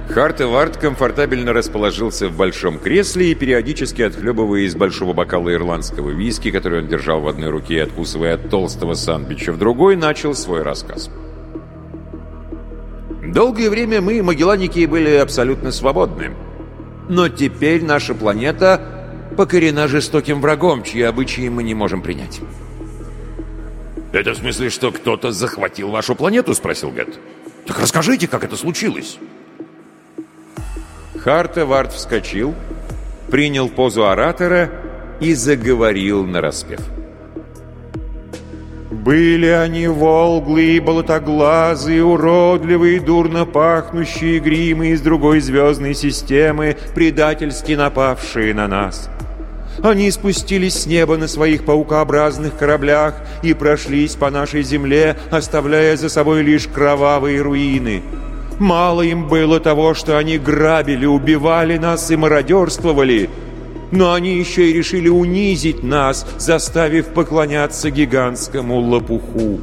Хартевард комфортабельно расположился в большом кресле и, периодически отхлебывая из большого бокала ирландского виски, который он держал в одной руке и откусывая от толстого сандвича в другой, начал свой рассказ. «Долгое время мы, магелланики, были абсолютно свободны. Но теперь наша планета покорена жестоким врагом, чьи обычаи мы не можем принять». «Это в смысле, что кто-то захватил вашу планету?» — спросил Гет. «Так расскажите, как это случилось?» Хартевард вскочил, принял позу оратора и заговорил нараспев. Были они волглые, болотоглазые, уродливые, дурно пахнущие гримы из другой звездной системы, предательски напавшие на нас. Они спустились с неба на своих паукообразных кораблях и прошлись по нашей земле, оставляя за собой лишь кровавые руины — Мало им было того, что они грабили, убивали нас и мародерствовали, но они еще и решили унизить нас, заставив поклоняться гигантскому лопуху.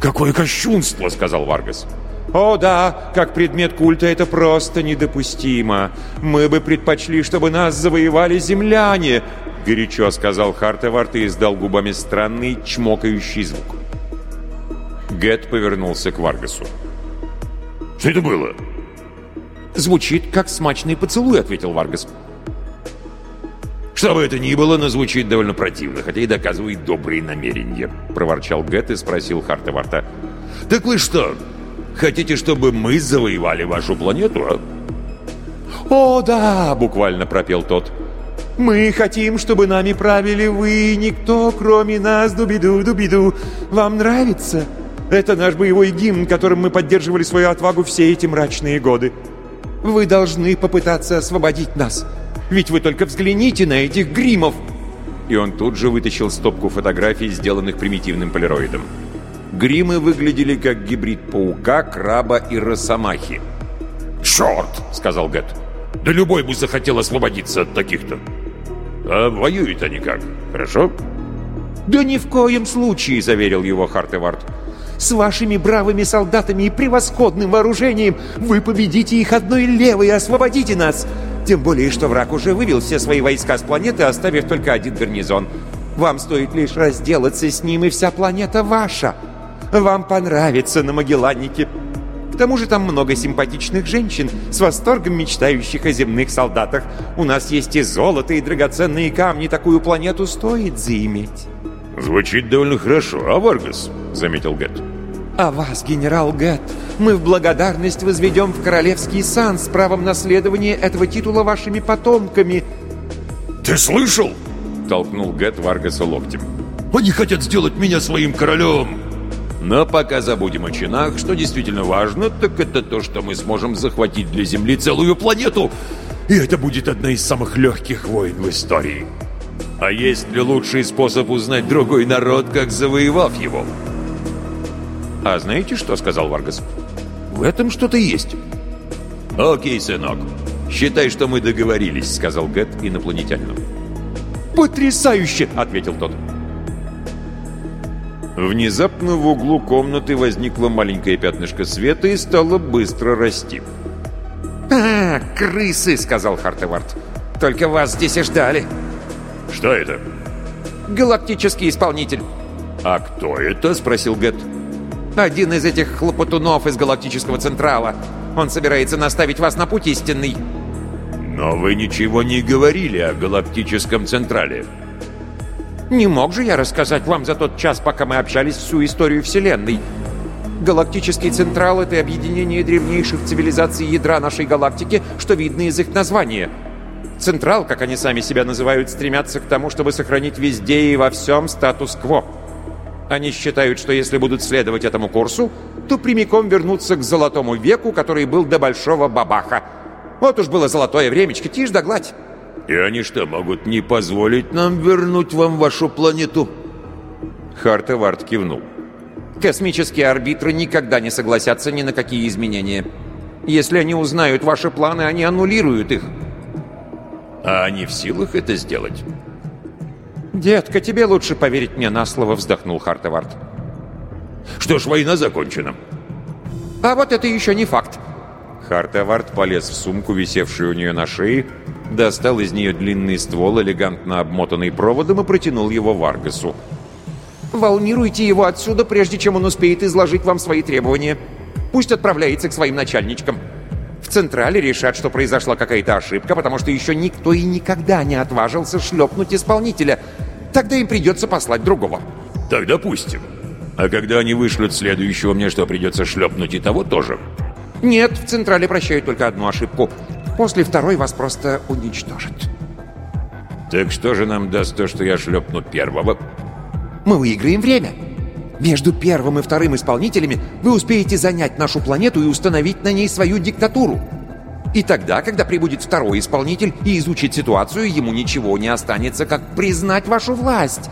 «Какое кощунство!» — сказал Варгас. «О да, как предмет культа это просто недопустимо. Мы бы предпочли, чтобы нас завоевали земляне!» — горячо сказал Хартевард и издал губами странный чмокающий звук. Гет повернулся к Варгасу. Что это было?» «Звучит, как смачный поцелуй», — ответил Варгас. «Что бы это ни было, но звучит довольно противно, хотя и доказывает добрые намерения», — проворчал Гэт и спросил Хартеварта. «Так вы что, хотите, чтобы мы завоевали вашу планету, а?» «О, да!» — буквально пропел тот. «Мы хотим, чтобы нами правили вы, никто, кроме нас, дубиду-дубиду. Вам нравится?» Это наш боевой гимн, которым мы поддерживали свою отвагу все эти мрачные годы. Вы должны попытаться освободить нас. Ведь вы только взгляните на этих гримов!» И он тут же вытащил стопку фотографий, сделанных примитивным полироидом. Гримы выглядели как гибрид паука, краба и росомахи. «Черт!» — сказал Гэт. «Да любой бы захотел освободиться от таких-то. А воюют они как? Хорошо?» «Да ни в коем случае!» — заверил его Хартевард. С вашими бравыми солдатами и превосходным вооружением вы победите их одной левой и освободите нас. Тем более, что враг уже вывел все свои войска с планеты, оставив только один гарнизон. Вам стоит лишь разделаться с ним, и вся планета ваша. Вам понравится на Магелланнике. К тому же там много симпатичных женщин, с восторгом мечтающих о земных солдатах. У нас есть и золото, и драгоценные камни. Такую планету стоит заиметь. «Звучит довольно хорошо, а, Варгас?» — заметил Гетт. А вас, генерал Гэт, мы в благодарность возведем в королевский сан с правом наследования этого титула вашими потомками». «Ты слышал?» — толкнул Гэт Варгаса локтем. «Они хотят сделать меня своим королем!» Но пока забудем о чинах, что действительно важно, так это то, что мы сможем захватить для Земли целую планету. И это будет одна из самых легких войн в истории. А есть ли лучший способ узнать другой народ, как завоевав его?» «А знаете что?» — сказал Варгас. «В этом что-то есть». «Окей, сынок. Считай, что мы договорились», — сказал Гэт инопланетянину. «Потрясающе!» — ответил тот. Внезапно в углу комнаты возникло маленькое пятнышко света и стало быстро расти. «А, крысы!» — сказал Хартевард. «Только вас здесь и ждали». «Что это?» «Галактический исполнитель». «А кто это?» — спросил Гэт. Один из этих хлопотунов из Галактического Централа. Он собирается наставить вас на путь истинный». «Но вы ничего не говорили о Галактическом Централе». «Не мог же я рассказать вам за тот час, пока мы общались всю историю Вселенной?» Галактический Централ — это объединение древнейших цивилизаций ядра нашей галактики, что видно из их названия. Централ, как они сами себя называют, стремятся к тому, чтобы сохранить везде и во всем статус-кво. Они считают, что если будут следовать этому курсу, то прямиком вернутся к золотому веку, который был до Большого Бабаха. Вот уж было золотое времечко, тишь да гладь. И они что, могут не позволить нам вернуть вам вашу планету? Хартевард кивнул. Космические арбитры никогда не согласятся ни на какие изменения. Если они узнают ваши планы, они аннулируют их. А они в силах это сделать? «Детка, тебе лучше поверить мне на слово», — вздохнул Хартевард. «Что ж, война закончена». «А вот это еще не факт». Хартевард полез в сумку, висевшую у нее на шее, достал из нее длинный ствол, элегантно обмотанный проводом, и протянул его Варгасу. «Волнируйте его отсюда, прежде чем он успеет изложить вам свои требования. Пусть отправляется к своим начальничкам. В Централе решат, что произошла какая-то ошибка, потому что еще никто и никогда не отважился шлепнуть исполнителя. Тогда им придется послать другого». «Так допустим. А когда они вышлют следующего, мне что, придется шлепнуть и того тоже?» «Нет, в Централе прощают только одну ошибку. После второй вас просто уничтожат». «Так что же нам даст то, что я шлепну первого?» «Мы выиграем время. Между первым и вторым исполнителями вы успеете занять нашу планету и установить на ней свою диктатуру. И тогда, когда прибудет второй исполнитель и изучит ситуацию, ему ничего не останется, как признать вашу власть».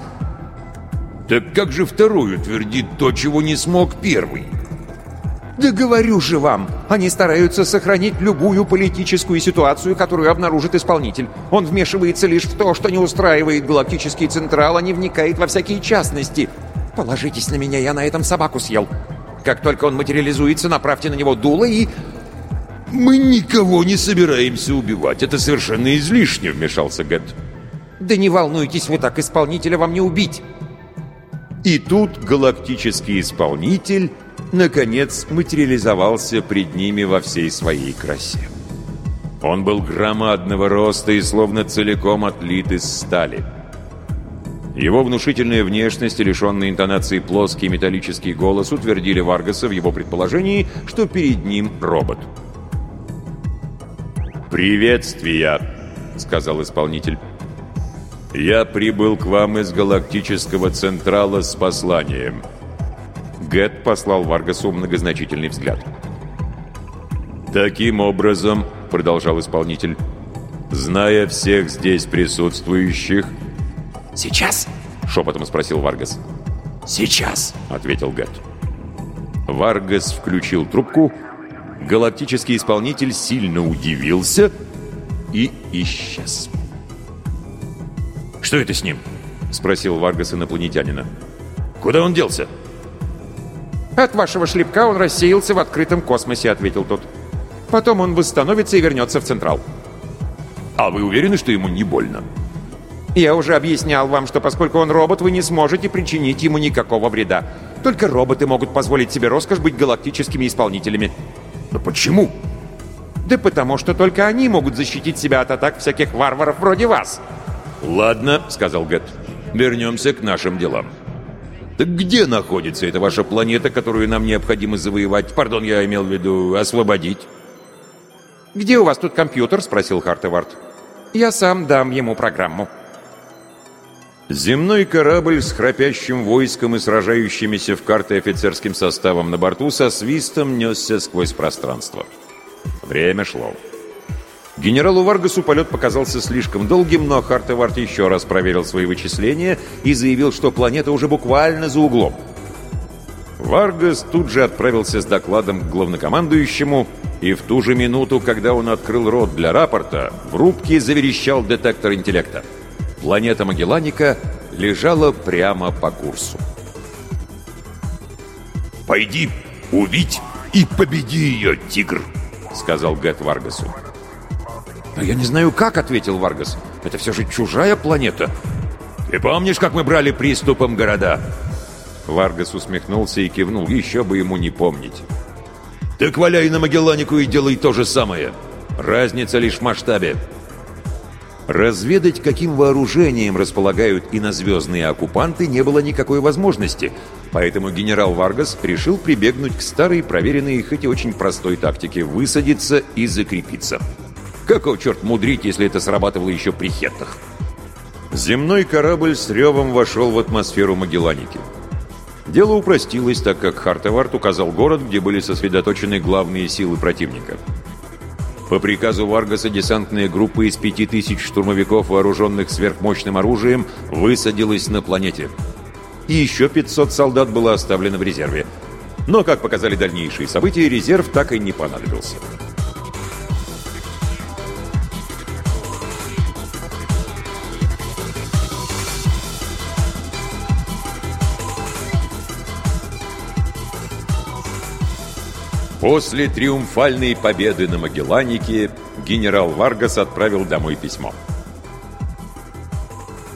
«Так как же второй утвердит то, чего не смог первый?» Да говорю же вам, они стараются сохранить любую политическую ситуацию, которую обнаружит исполнитель. Он вмешивается лишь в то, что не устраивает галактический централ, а не вникает во всякие частности. Положитесь на меня, я на этом собаку съел. Как только он материализуется, направьте на него дуло и... «Мы никого не собираемся убивать. Это совершенно излишне», — вмешался Гэт. «Да не волнуйтесь вы так, исполнителя вам не убить». И тут галактический исполнитель наконец материализовался пред ними во всей своей красе. Он был громадного роста и словно целиком отлит из стали. Его внушительная внешность и лишенный интонации плоский металлический голос утвердили Варгаса в его предположении, что перед ним робот. «Приветствия!» — сказал исполнитель. «Я прибыл к вам из галактического централа с посланием». Гэт послал Варгасу многозначительный взгляд. «Таким образом», — продолжал исполнитель, «зная всех здесь присутствующих...» «Сейчас?» — шепотом спросил Варгас. «Сейчас», — ответил Гэт. Варгас включил трубку, галактический исполнитель сильно удивился и исчез. «Что это с ним?» — спросил Варгас инопланетянина. «Куда он делся?» «От вашего шлепка он рассеялся в открытом космосе», — ответил тот. «Потом он восстановится и вернется в Централ». «А вы уверены, что ему не больно?» «Я уже объяснял вам, что поскольку он робот, вы не сможете причинить ему никакого вреда. Только роботы могут позволить себе роскошь быть галактическими исполнителями». «Но почему?» «Да потому что только они могут защитить себя от атак всяких варваров вроде вас». «Ладно», — сказал Гэт. «Вернемся к нашим делам». Так где находится эта ваша планета, которую нам необходимо завоевать? Пардон, я имел в виду освободить. «Где у вас тут компьютер?» — спросил Хартевард. «Я сам дам ему программу». Земной корабль с храпящим войском и сражающимися в карты офицерским составом на борту со свистом несся сквозь пространство. Время шло. Генералу Варгасу полет показался слишком долгим, но Хартевард еще раз проверил свои вычисления и заявил, что планета уже буквально за углом. Варгас тут же отправился с докладом к главнокомандующему, и в ту же минуту, когда он открыл рот для рапорта, в рубке заверещал детектор интеллекта. Планета Магелланика лежала прямо по курсу. «Пойди, увидь и победи ее, тигр!» — сказал Гэт Варгасу. «Но я не знаю как», — ответил Варгас. «Это все же чужая планета». «Ты помнишь, как мы брали приступом города?» Варгас усмехнулся и кивнул. Еще бы ему не помнить. «Так валяй на Магелланику и делай то же самое. Разница лишь в масштабе». Разведать, каким вооружением располагают инозвездные оккупанты, не было никакой возможности, поэтому генерал Варгас решил прибегнуть к старой, проверенной, хоть и очень простой тактике – высадиться и закрепиться. Каков черт мудрить, если это срабатывало еще при хеттах? Земной корабль с ревом вошел в атмосферу Магелланики. Дело упростилось, так как Хартевард указал город, где были сосредоточены главные силы противника. По приказу Варгаса десантная группа из пяти тысяч штурмовиков, вооруженных сверхмощным оружием, высадилась на планете. И еще 500 солдат было оставлено в резерве. Но, как показали дальнейшие события, резерв так и не понадобился. После триумфальной победы на Магелланике генерал Варгас отправил домой письмо.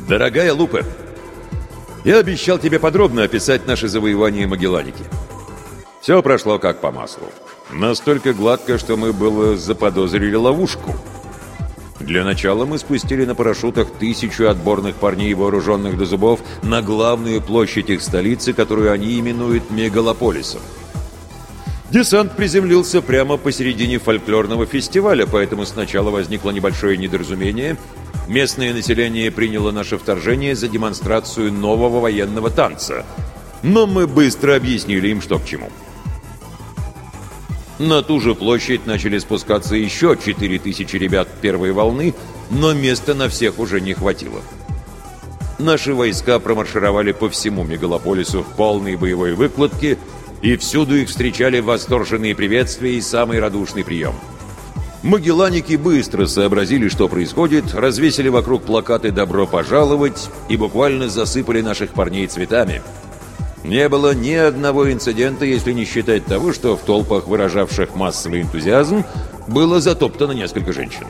«Дорогая Лупе, я обещал тебе подробно описать наше завоевание Магелланики. Все прошло как по маслу. Настолько гладко, что мы было заподозрили ловушку. Для начала мы спустили на парашютах тысячу отборных парней, вооруженных до зубов, на главную площадь их столицы, которую они именуют Мегалополисом. Десант приземлился прямо посередине фольклорного фестиваля, поэтому сначала возникло небольшое недоразумение. Местное население приняло наше вторжение за демонстрацию нового военного танца. Но мы быстро объяснили им, что к чему. На ту же площадь начали спускаться еще 4000 ребят первой волны, но места на всех уже не хватило. Наши войска промаршировали по всему мегалополису в полной боевой выкладке – и всюду их встречали восторженные приветствия и самый радушный прием. Магелланики быстро сообразили, что происходит, развесили вокруг плакаты «Добро пожаловать» и буквально засыпали наших парней цветами. Не было ни одного инцидента, если не считать того, что в толпах, выражавших массовый энтузиазм, было затоптано несколько женщин.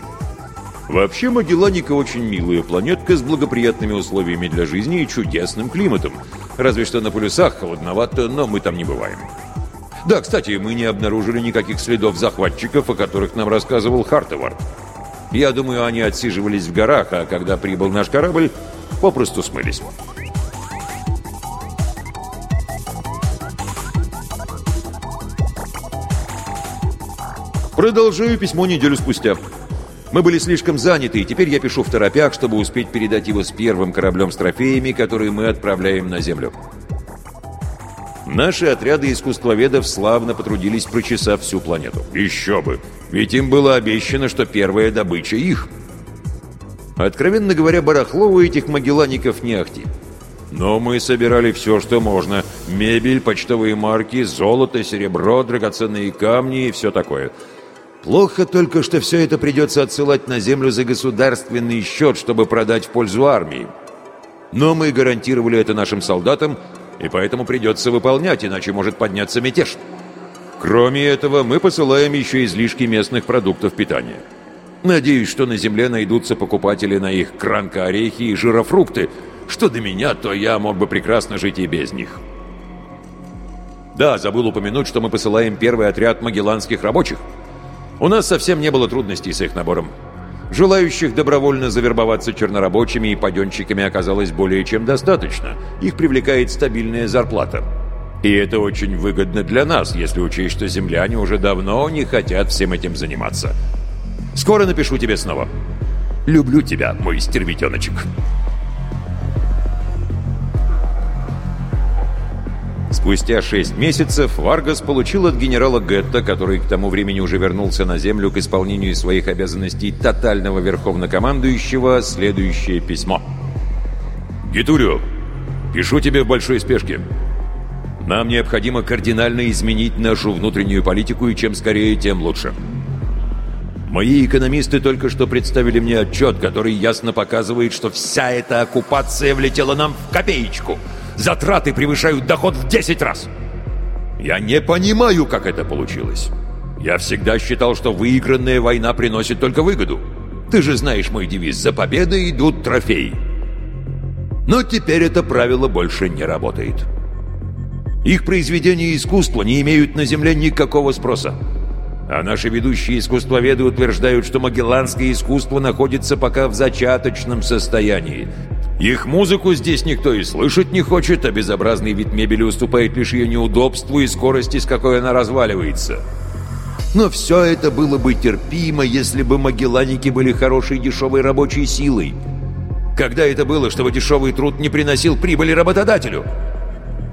Вообще Магелланика очень милая планетка с благоприятными условиями для жизни и чудесным климатом – Разве что на полюсах холодновато, но мы там не бываем. Да, кстати, мы не обнаружили никаких следов захватчиков, о которых нам рассказывал Хартовард. Я думаю, они отсиживались в горах, а когда прибыл наш корабль, попросту смылись. Продолжаю письмо неделю спустя. Мы были слишком заняты, и теперь я пишу в торопях, чтобы успеть передать его с первым кораблем с трофеями, которые мы отправляем на Землю. Наши отряды искусствоведов славно потрудились, прочесав всю планету. Еще бы! Ведь им было обещано, что первая добыча их. Откровенно говоря, барахло у этих магеллаников не ахти. Но мы собирали все, что можно. Мебель, почтовые марки, золото, серебро, драгоценные камни и все такое – Плохо только, что все это придется отсылать на землю за государственный счет, чтобы продать в пользу армии. Но мы гарантировали это нашим солдатам, и поэтому придется выполнять, иначе может подняться мятеж. Кроме этого, мы посылаем еще излишки местных продуктов питания. Надеюсь, что на земле найдутся покупатели на их кранко-орехи и жирофрукты. Что до меня, то я мог бы прекрасно жить и без них. Да, забыл упомянуть, что мы посылаем первый отряд магелланских рабочих – у нас совсем не было трудностей с их набором. Желающих добровольно завербоваться чернорабочими и паденщиками оказалось более чем достаточно. Их привлекает стабильная зарплата. И это очень выгодно для нас, если учесть, что земляне уже давно не хотят всем этим заниматься. Скоро напишу тебе снова. Люблю тебя, мой стервятеночек. Спустя шесть месяцев Варгас получил от генерала Гетта, который к тому времени уже вернулся на землю к исполнению своих обязанностей тотального верховнокомандующего, следующее письмо. «Гитурио, пишу тебе в большой спешке. Нам необходимо кардинально изменить нашу внутреннюю политику, и чем скорее, тем лучше. Мои экономисты только что представили мне отчет, который ясно показывает, что вся эта оккупация влетела нам в копеечку – Затраты превышают доход в 10 раз. Я не понимаю, как это получилось. Я всегда считал, что выигранная война приносит только выгоду. Ты же знаешь мой девиз «За победой идут трофеи». Но теперь это правило больше не работает. Их произведения искусства не имеют на Земле никакого спроса. А наши ведущие искусствоведы утверждают, что магелланское искусство находится пока в зачаточном состоянии. Их музыку здесь никто и слышать не хочет, а безобразный вид мебели уступает лишь ее неудобству и скорости, с какой она разваливается. Но все это было бы терпимо, если бы магелланики были хорошей дешевой рабочей силой. Когда это было, чтобы дешевый труд не приносил прибыли работодателю?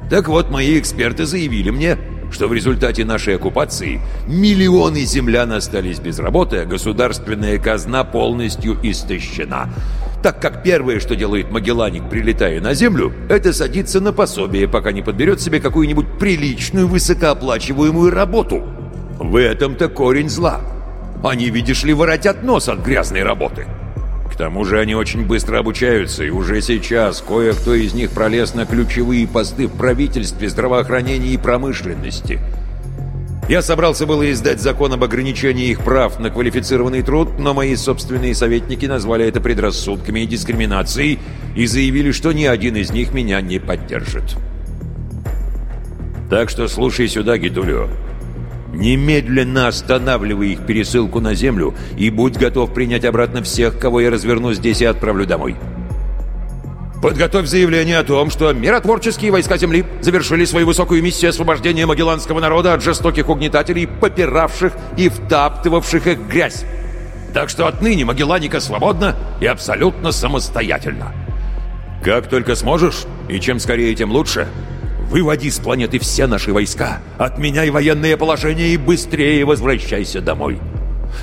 Так вот, мои эксперты заявили мне, что в результате нашей оккупации миллионы землян остались без работы, а государственная казна полностью истощена – так как первое, что делает Магелланик, прилетая на Землю, это садиться на пособие, пока не подберет себе какую-нибудь приличную, высокооплачиваемую работу. В этом-то корень зла. Они, видишь ли, воротят нос от грязной работы. К тому же они очень быстро обучаются, и уже сейчас кое-кто из них пролез на ключевые посты в правительстве, здравоохранении и промышленности – я собрался было издать закон об ограничении их прав на квалифицированный труд, но мои собственные советники назвали это предрассудками и дискриминацией и заявили, что ни один из них меня не поддержит. Так что слушай сюда, Гитулио. Немедленно останавливай их пересылку на землю и будь готов принять обратно всех, кого я разверну здесь и отправлю домой. Подготовь заявление о том, что миротворческие войска Земли завершили свою высокую миссию освобождения магелланского народа от жестоких угнетателей, попиравших и втаптывавших их грязь. Так что отныне Магелланика свободна и абсолютно самостоятельна. Как только сможешь, и чем скорее, тем лучше, выводи с планеты все наши войска, отменяй военное положение и быстрее возвращайся домой.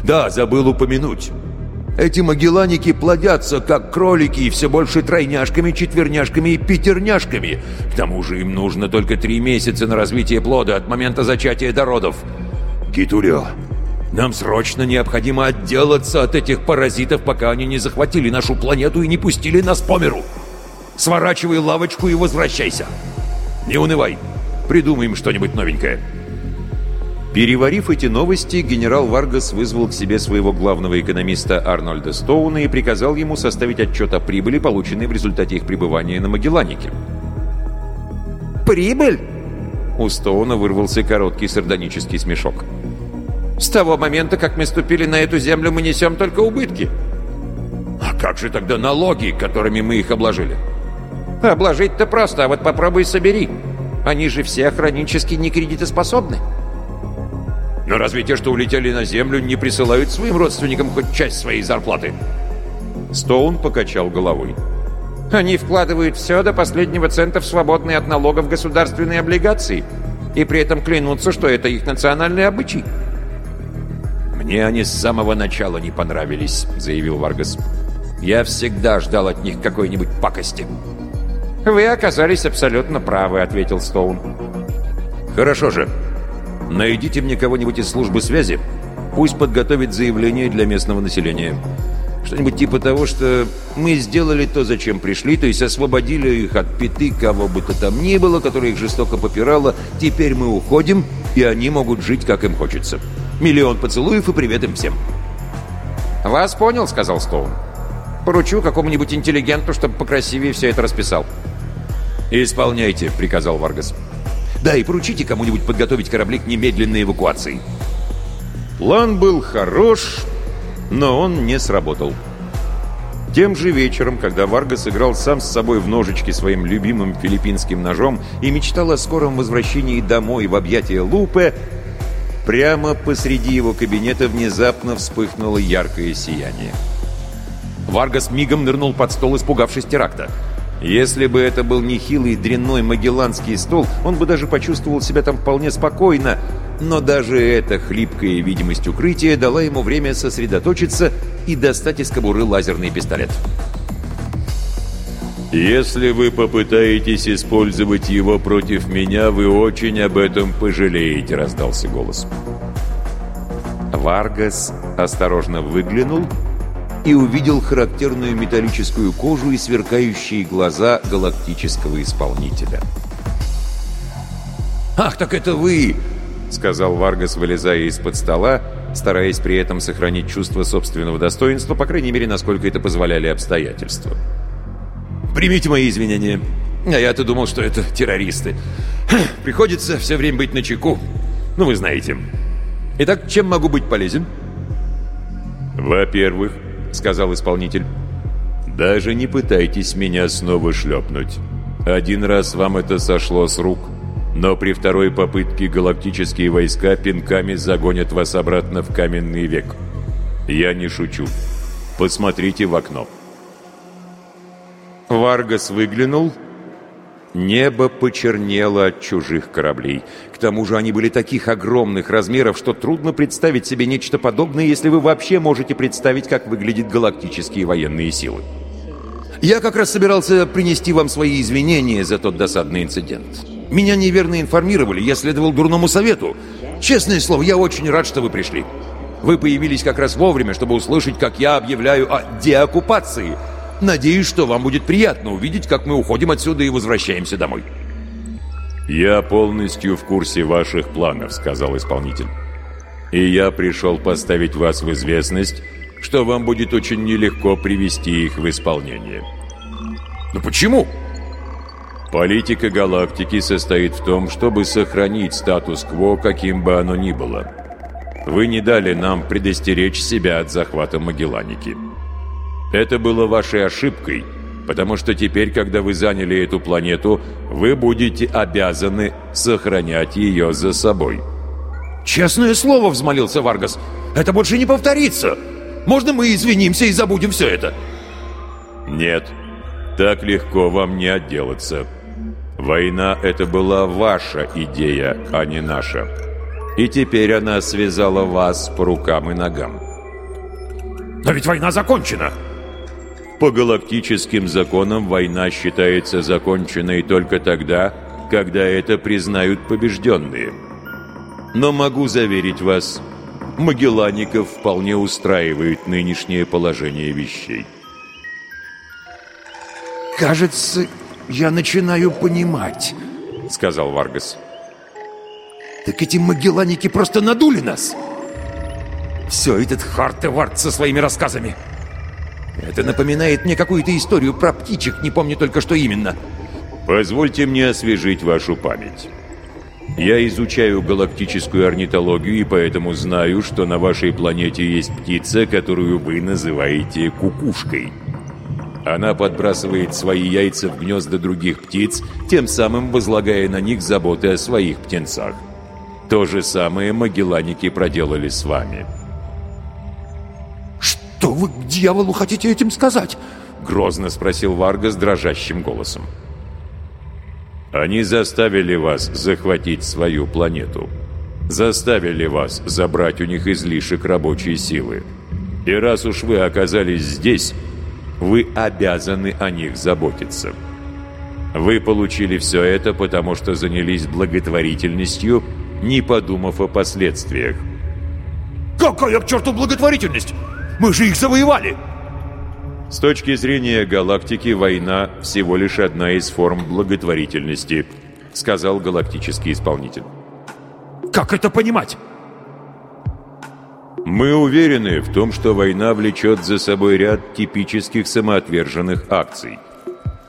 Да, забыл упомянуть. Эти магелланики плодятся, как кролики, и все больше тройняшками, четверняшками и пятерняшками. К тому же им нужно только три месяца на развитие плода от момента зачатия до родов. Гитулио, нам срочно необходимо отделаться от этих паразитов, пока они не захватили нашу планету и не пустили нас по миру. Сворачивай лавочку и возвращайся. Не унывай. Придумаем что-нибудь новенькое. Переварив эти новости, генерал Варгас вызвал к себе своего главного экономиста Арнольда Стоуна и приказал ему составить отчет о прибыли, полученной в результате их пребывания на Магелланике. «Прибыль?» У Стоуна вырвался короткий сардонический смешок. «С того момента, как мы ступили на эту землю, мы несем только убытки». «А как же тогда налоги, которыми мы их обложили?» «Обложить-то просто, а вот попробуй собери. Они же все хронически некредитоспособны». Но разве те, что улетели на Землю, не присылают своим родственникам хоть часть своей зарплаты?» Стоун покачал головой. «Они вкладывают все до последнего цента в свободные от налогов государственные облигации и при этом клянутся, что это их национальный обычай». «Мне они с самого начала не понравились», — заявил Варгас. «Я всегда ждал от них какой-нибудь пакости». «Вы оказались абсолютно правы», — ответил Стоун. «Хорошо же. Найдите мне кого-нибудь из службы связи. Пусть подготовит заявление для местного населения. Что-нибудь типа того, что мы сделали то, зачем пришли, то есть освободили их от пяты, кого бы то там ни было, которое их жестоко попирало. Теперь мы уходим, и они могут жить, как им хочется. Миллион поцелуев и привет им всем. «Вас понял», — сказал Стоун. «Поручу какому-нибудь интеллигенту, чтобы покрасивее все это расписал». «Исполняйте», — приказал Варгас. Да, и поручите кому-нибудь подготовить корабли к немедленной эвакуации. План был хорош, но он не сработал. Тем же вечером, когда Варга сыграл сам с собой в ножички своим любимым филиппинским ножом и мечтал о скором возвращении домой в объятия Лупе, прямо посреди его кабинета внезапно вспыхнуло яркое сияние. Варгас мигом нырнул под стол, испугавшись теракта. Если бы это был нехилый дрянной магелланский стол, он бы даже почувствовал себя там вполне спокойно, но даже эта хлипкая видимость укрытия дала ему время сосредоточиться и достать из кобуры лазерный пистолет. «Если вы попытаетесь использовать его против меня, вы очень об этом пожалеете», — раздался голос. Варгас осторожно выглянул и увидел характерную металлическую кожу и сверкающие глаза галактического исполнителя. «Ах, так это вы!» — сказал Варгас, вылезая из-под стола, стараясь при этом сохранить чувство собственного достоинства, по крайней мере, насколько это позволяли обстоятельства. «Примите мои извинения. А я-то думал, что это террористы. Приходится все время быть начеку. Ну, вы знаете. Итак, чем могу быть полезен?» «Во-первых, — сказал исполнитель. «Даже не пытайтесь меня снова шлепнуть. Один раз вам это сошло с рук, но при второй попытке галактические войска пинками загонят вас обратно в каменный век. Я не шучу. Посмотрите в окно». Варгас выглянул Небо почернело от чужих кораблей. К тому же они были таких огромных размеров, что трудно представить себе нечто подобное, если вы вообще можете представить, как выглядят галактические военные силы. Я как раз собирался принести вам свои извинения за тот досадный инцидент. Меня неверно информировали, я следовал дурному совету. Честное слово, я очень рад, что вы пришли. Вы появились как раз вовремя, чтобы услышать, как я объявляю о деоккупации. Надеюсь, что вам будет приятно увидеть, как мы уходим отсюда и возвращаемся домой. «Я полностью в курсе ваших планов», — сказал исполнитель. «И я пришел поставить вас в известность, что вам будет очень нелегко привести их в исполнение». «Но почему?» Политика галактики состоит в том, чтобы сохранить статус-кво, каким бы оно ни было. Вы не дали нам предостеречь себя от захвата Магелланики. Это было вашей ошибкой, потому что теперь, когда вы заняли эту планету, вы будете обязаны сохранять ее за собой. «Честное слово», — взмолился Варгас, — «это больше не повторится. Можно мы извинимся и забудем все это?» «Нет, так легко вам не отделаться». Война — это была ваша идея, а не наша. И теперь она связала вас по рукам и ногам. Но ведь война закончена. По галактическим законам война считается законченной только тогда, когда это признают побежденные. Но могу заверить вас, Магеллаников вполне устраивает нынешнее положение вещей. Кажется, «Я начинаю понимать», — сказал Варгас. «Так эти магелланики просто надули нас!» «Все этот Хартевард со своими рассказами!» «Это напоминает мне какую-то историю про птичек, не помню только что именно». «Позвольте мне освежить вашу память». Я изучаю галактическую орнитологию и поэтому знаю, что на вашей планете есть птица, которую вы называете кукушкой. Она подбрасывает свои яйца в гнезда других птиц, тем самым возлагая на них заботы о своих птенцах. То же самое магелланики проделали с вами. «Что вы к дьяволу хотите этим сказать?» Грозно спросил Варга с дрожащим голосом. «Они заставили вас захватить свою планету. Заставили вас забрать у них излишек рабочей силы. И раз уж вы оказались здесь, вы обязаны о них заботиться. Вы получили все это, потому что занялись благотворительностью, не подумав о последствиях. «Какая к черту благотворительность? Мы же их завоевали!» С точки зрения галактики, война всего лишь одна из форм благотворительности, сказал галактический исполнитель. «Как это понимать?» Мы уверены в том, что война влечет за собой ряд типических самоотверженных акций.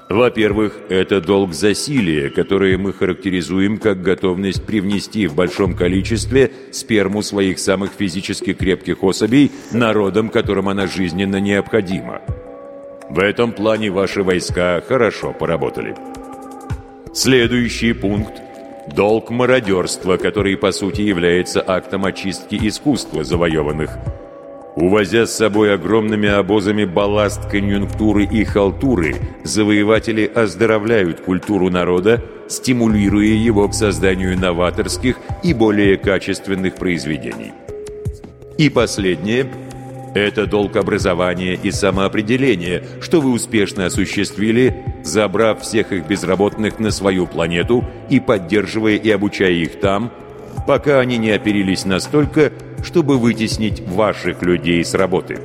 Во-первых, это долг засилия, которое мы характеризуем как готовность привнести в большом количестве сперму своих самых физически крепких особей народам, которым она жизненно необходима. В этом плане ваши войска хорошо поработали. Следующий пункт Долг мародерства, который по сути является актом очистки искусства завоеванных. Увозя с собой огромными обозами балласт конъюнктуры и халтуры, завоеватели оздоровляют культуру народа, стимулируя его к созданию новаторских и более качественных произведений. И последнее – это долг образования и самоопределения, что вы успешно осуществили, забрав всех их безработных на свою планету и поддерживая и обучая их там, пока они не оперились настолько, чтобы вытеснить ваших людей с работы.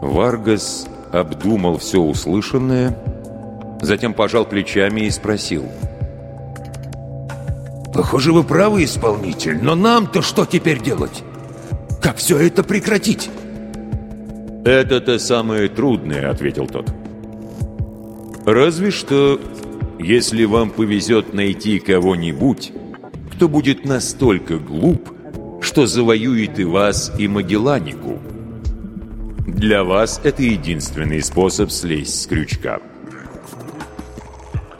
Варгас обдумал все услышанное, затем пожал плечами и спросил. «Похоже, вы правы, исполнитель, но нам-то что теперь делать? Как все это прекратить?» «Это-то самое трудное», — ответил тот. «Разве что, если вам повезет найти кого-нибудь, кто будет настолько глуп, что завоюет и вас, и Магелланику. Для вас это единственный способ слезть с крючка».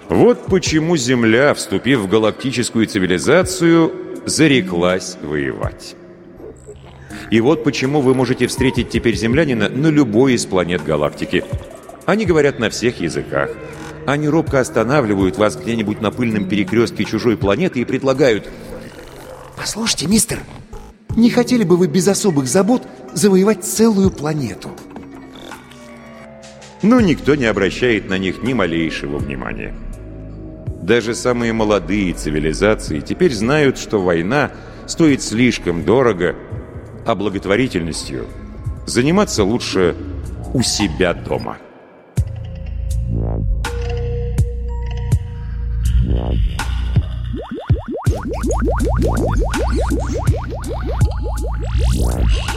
Вот почему Земля, вступив в галактическую цивилизацию, зареклась воевать. И вот почему вы можете встретить теперь землянина на любой из планет галактики. Они говорят на всех языках. Они робко останавливают вас где-нибудь на пыльном перекрестке чужой планеты и предлагают «Послушайте, мистер, не хотели бы вы без особых забот завоевать целую планету?» но никто не обращает на них ни малейшего внимания. Даже самые молодые цивилизации теперь знают, что война стоит слишком дорого, а благотворительностью заниматься лучше у себя дома. Wow.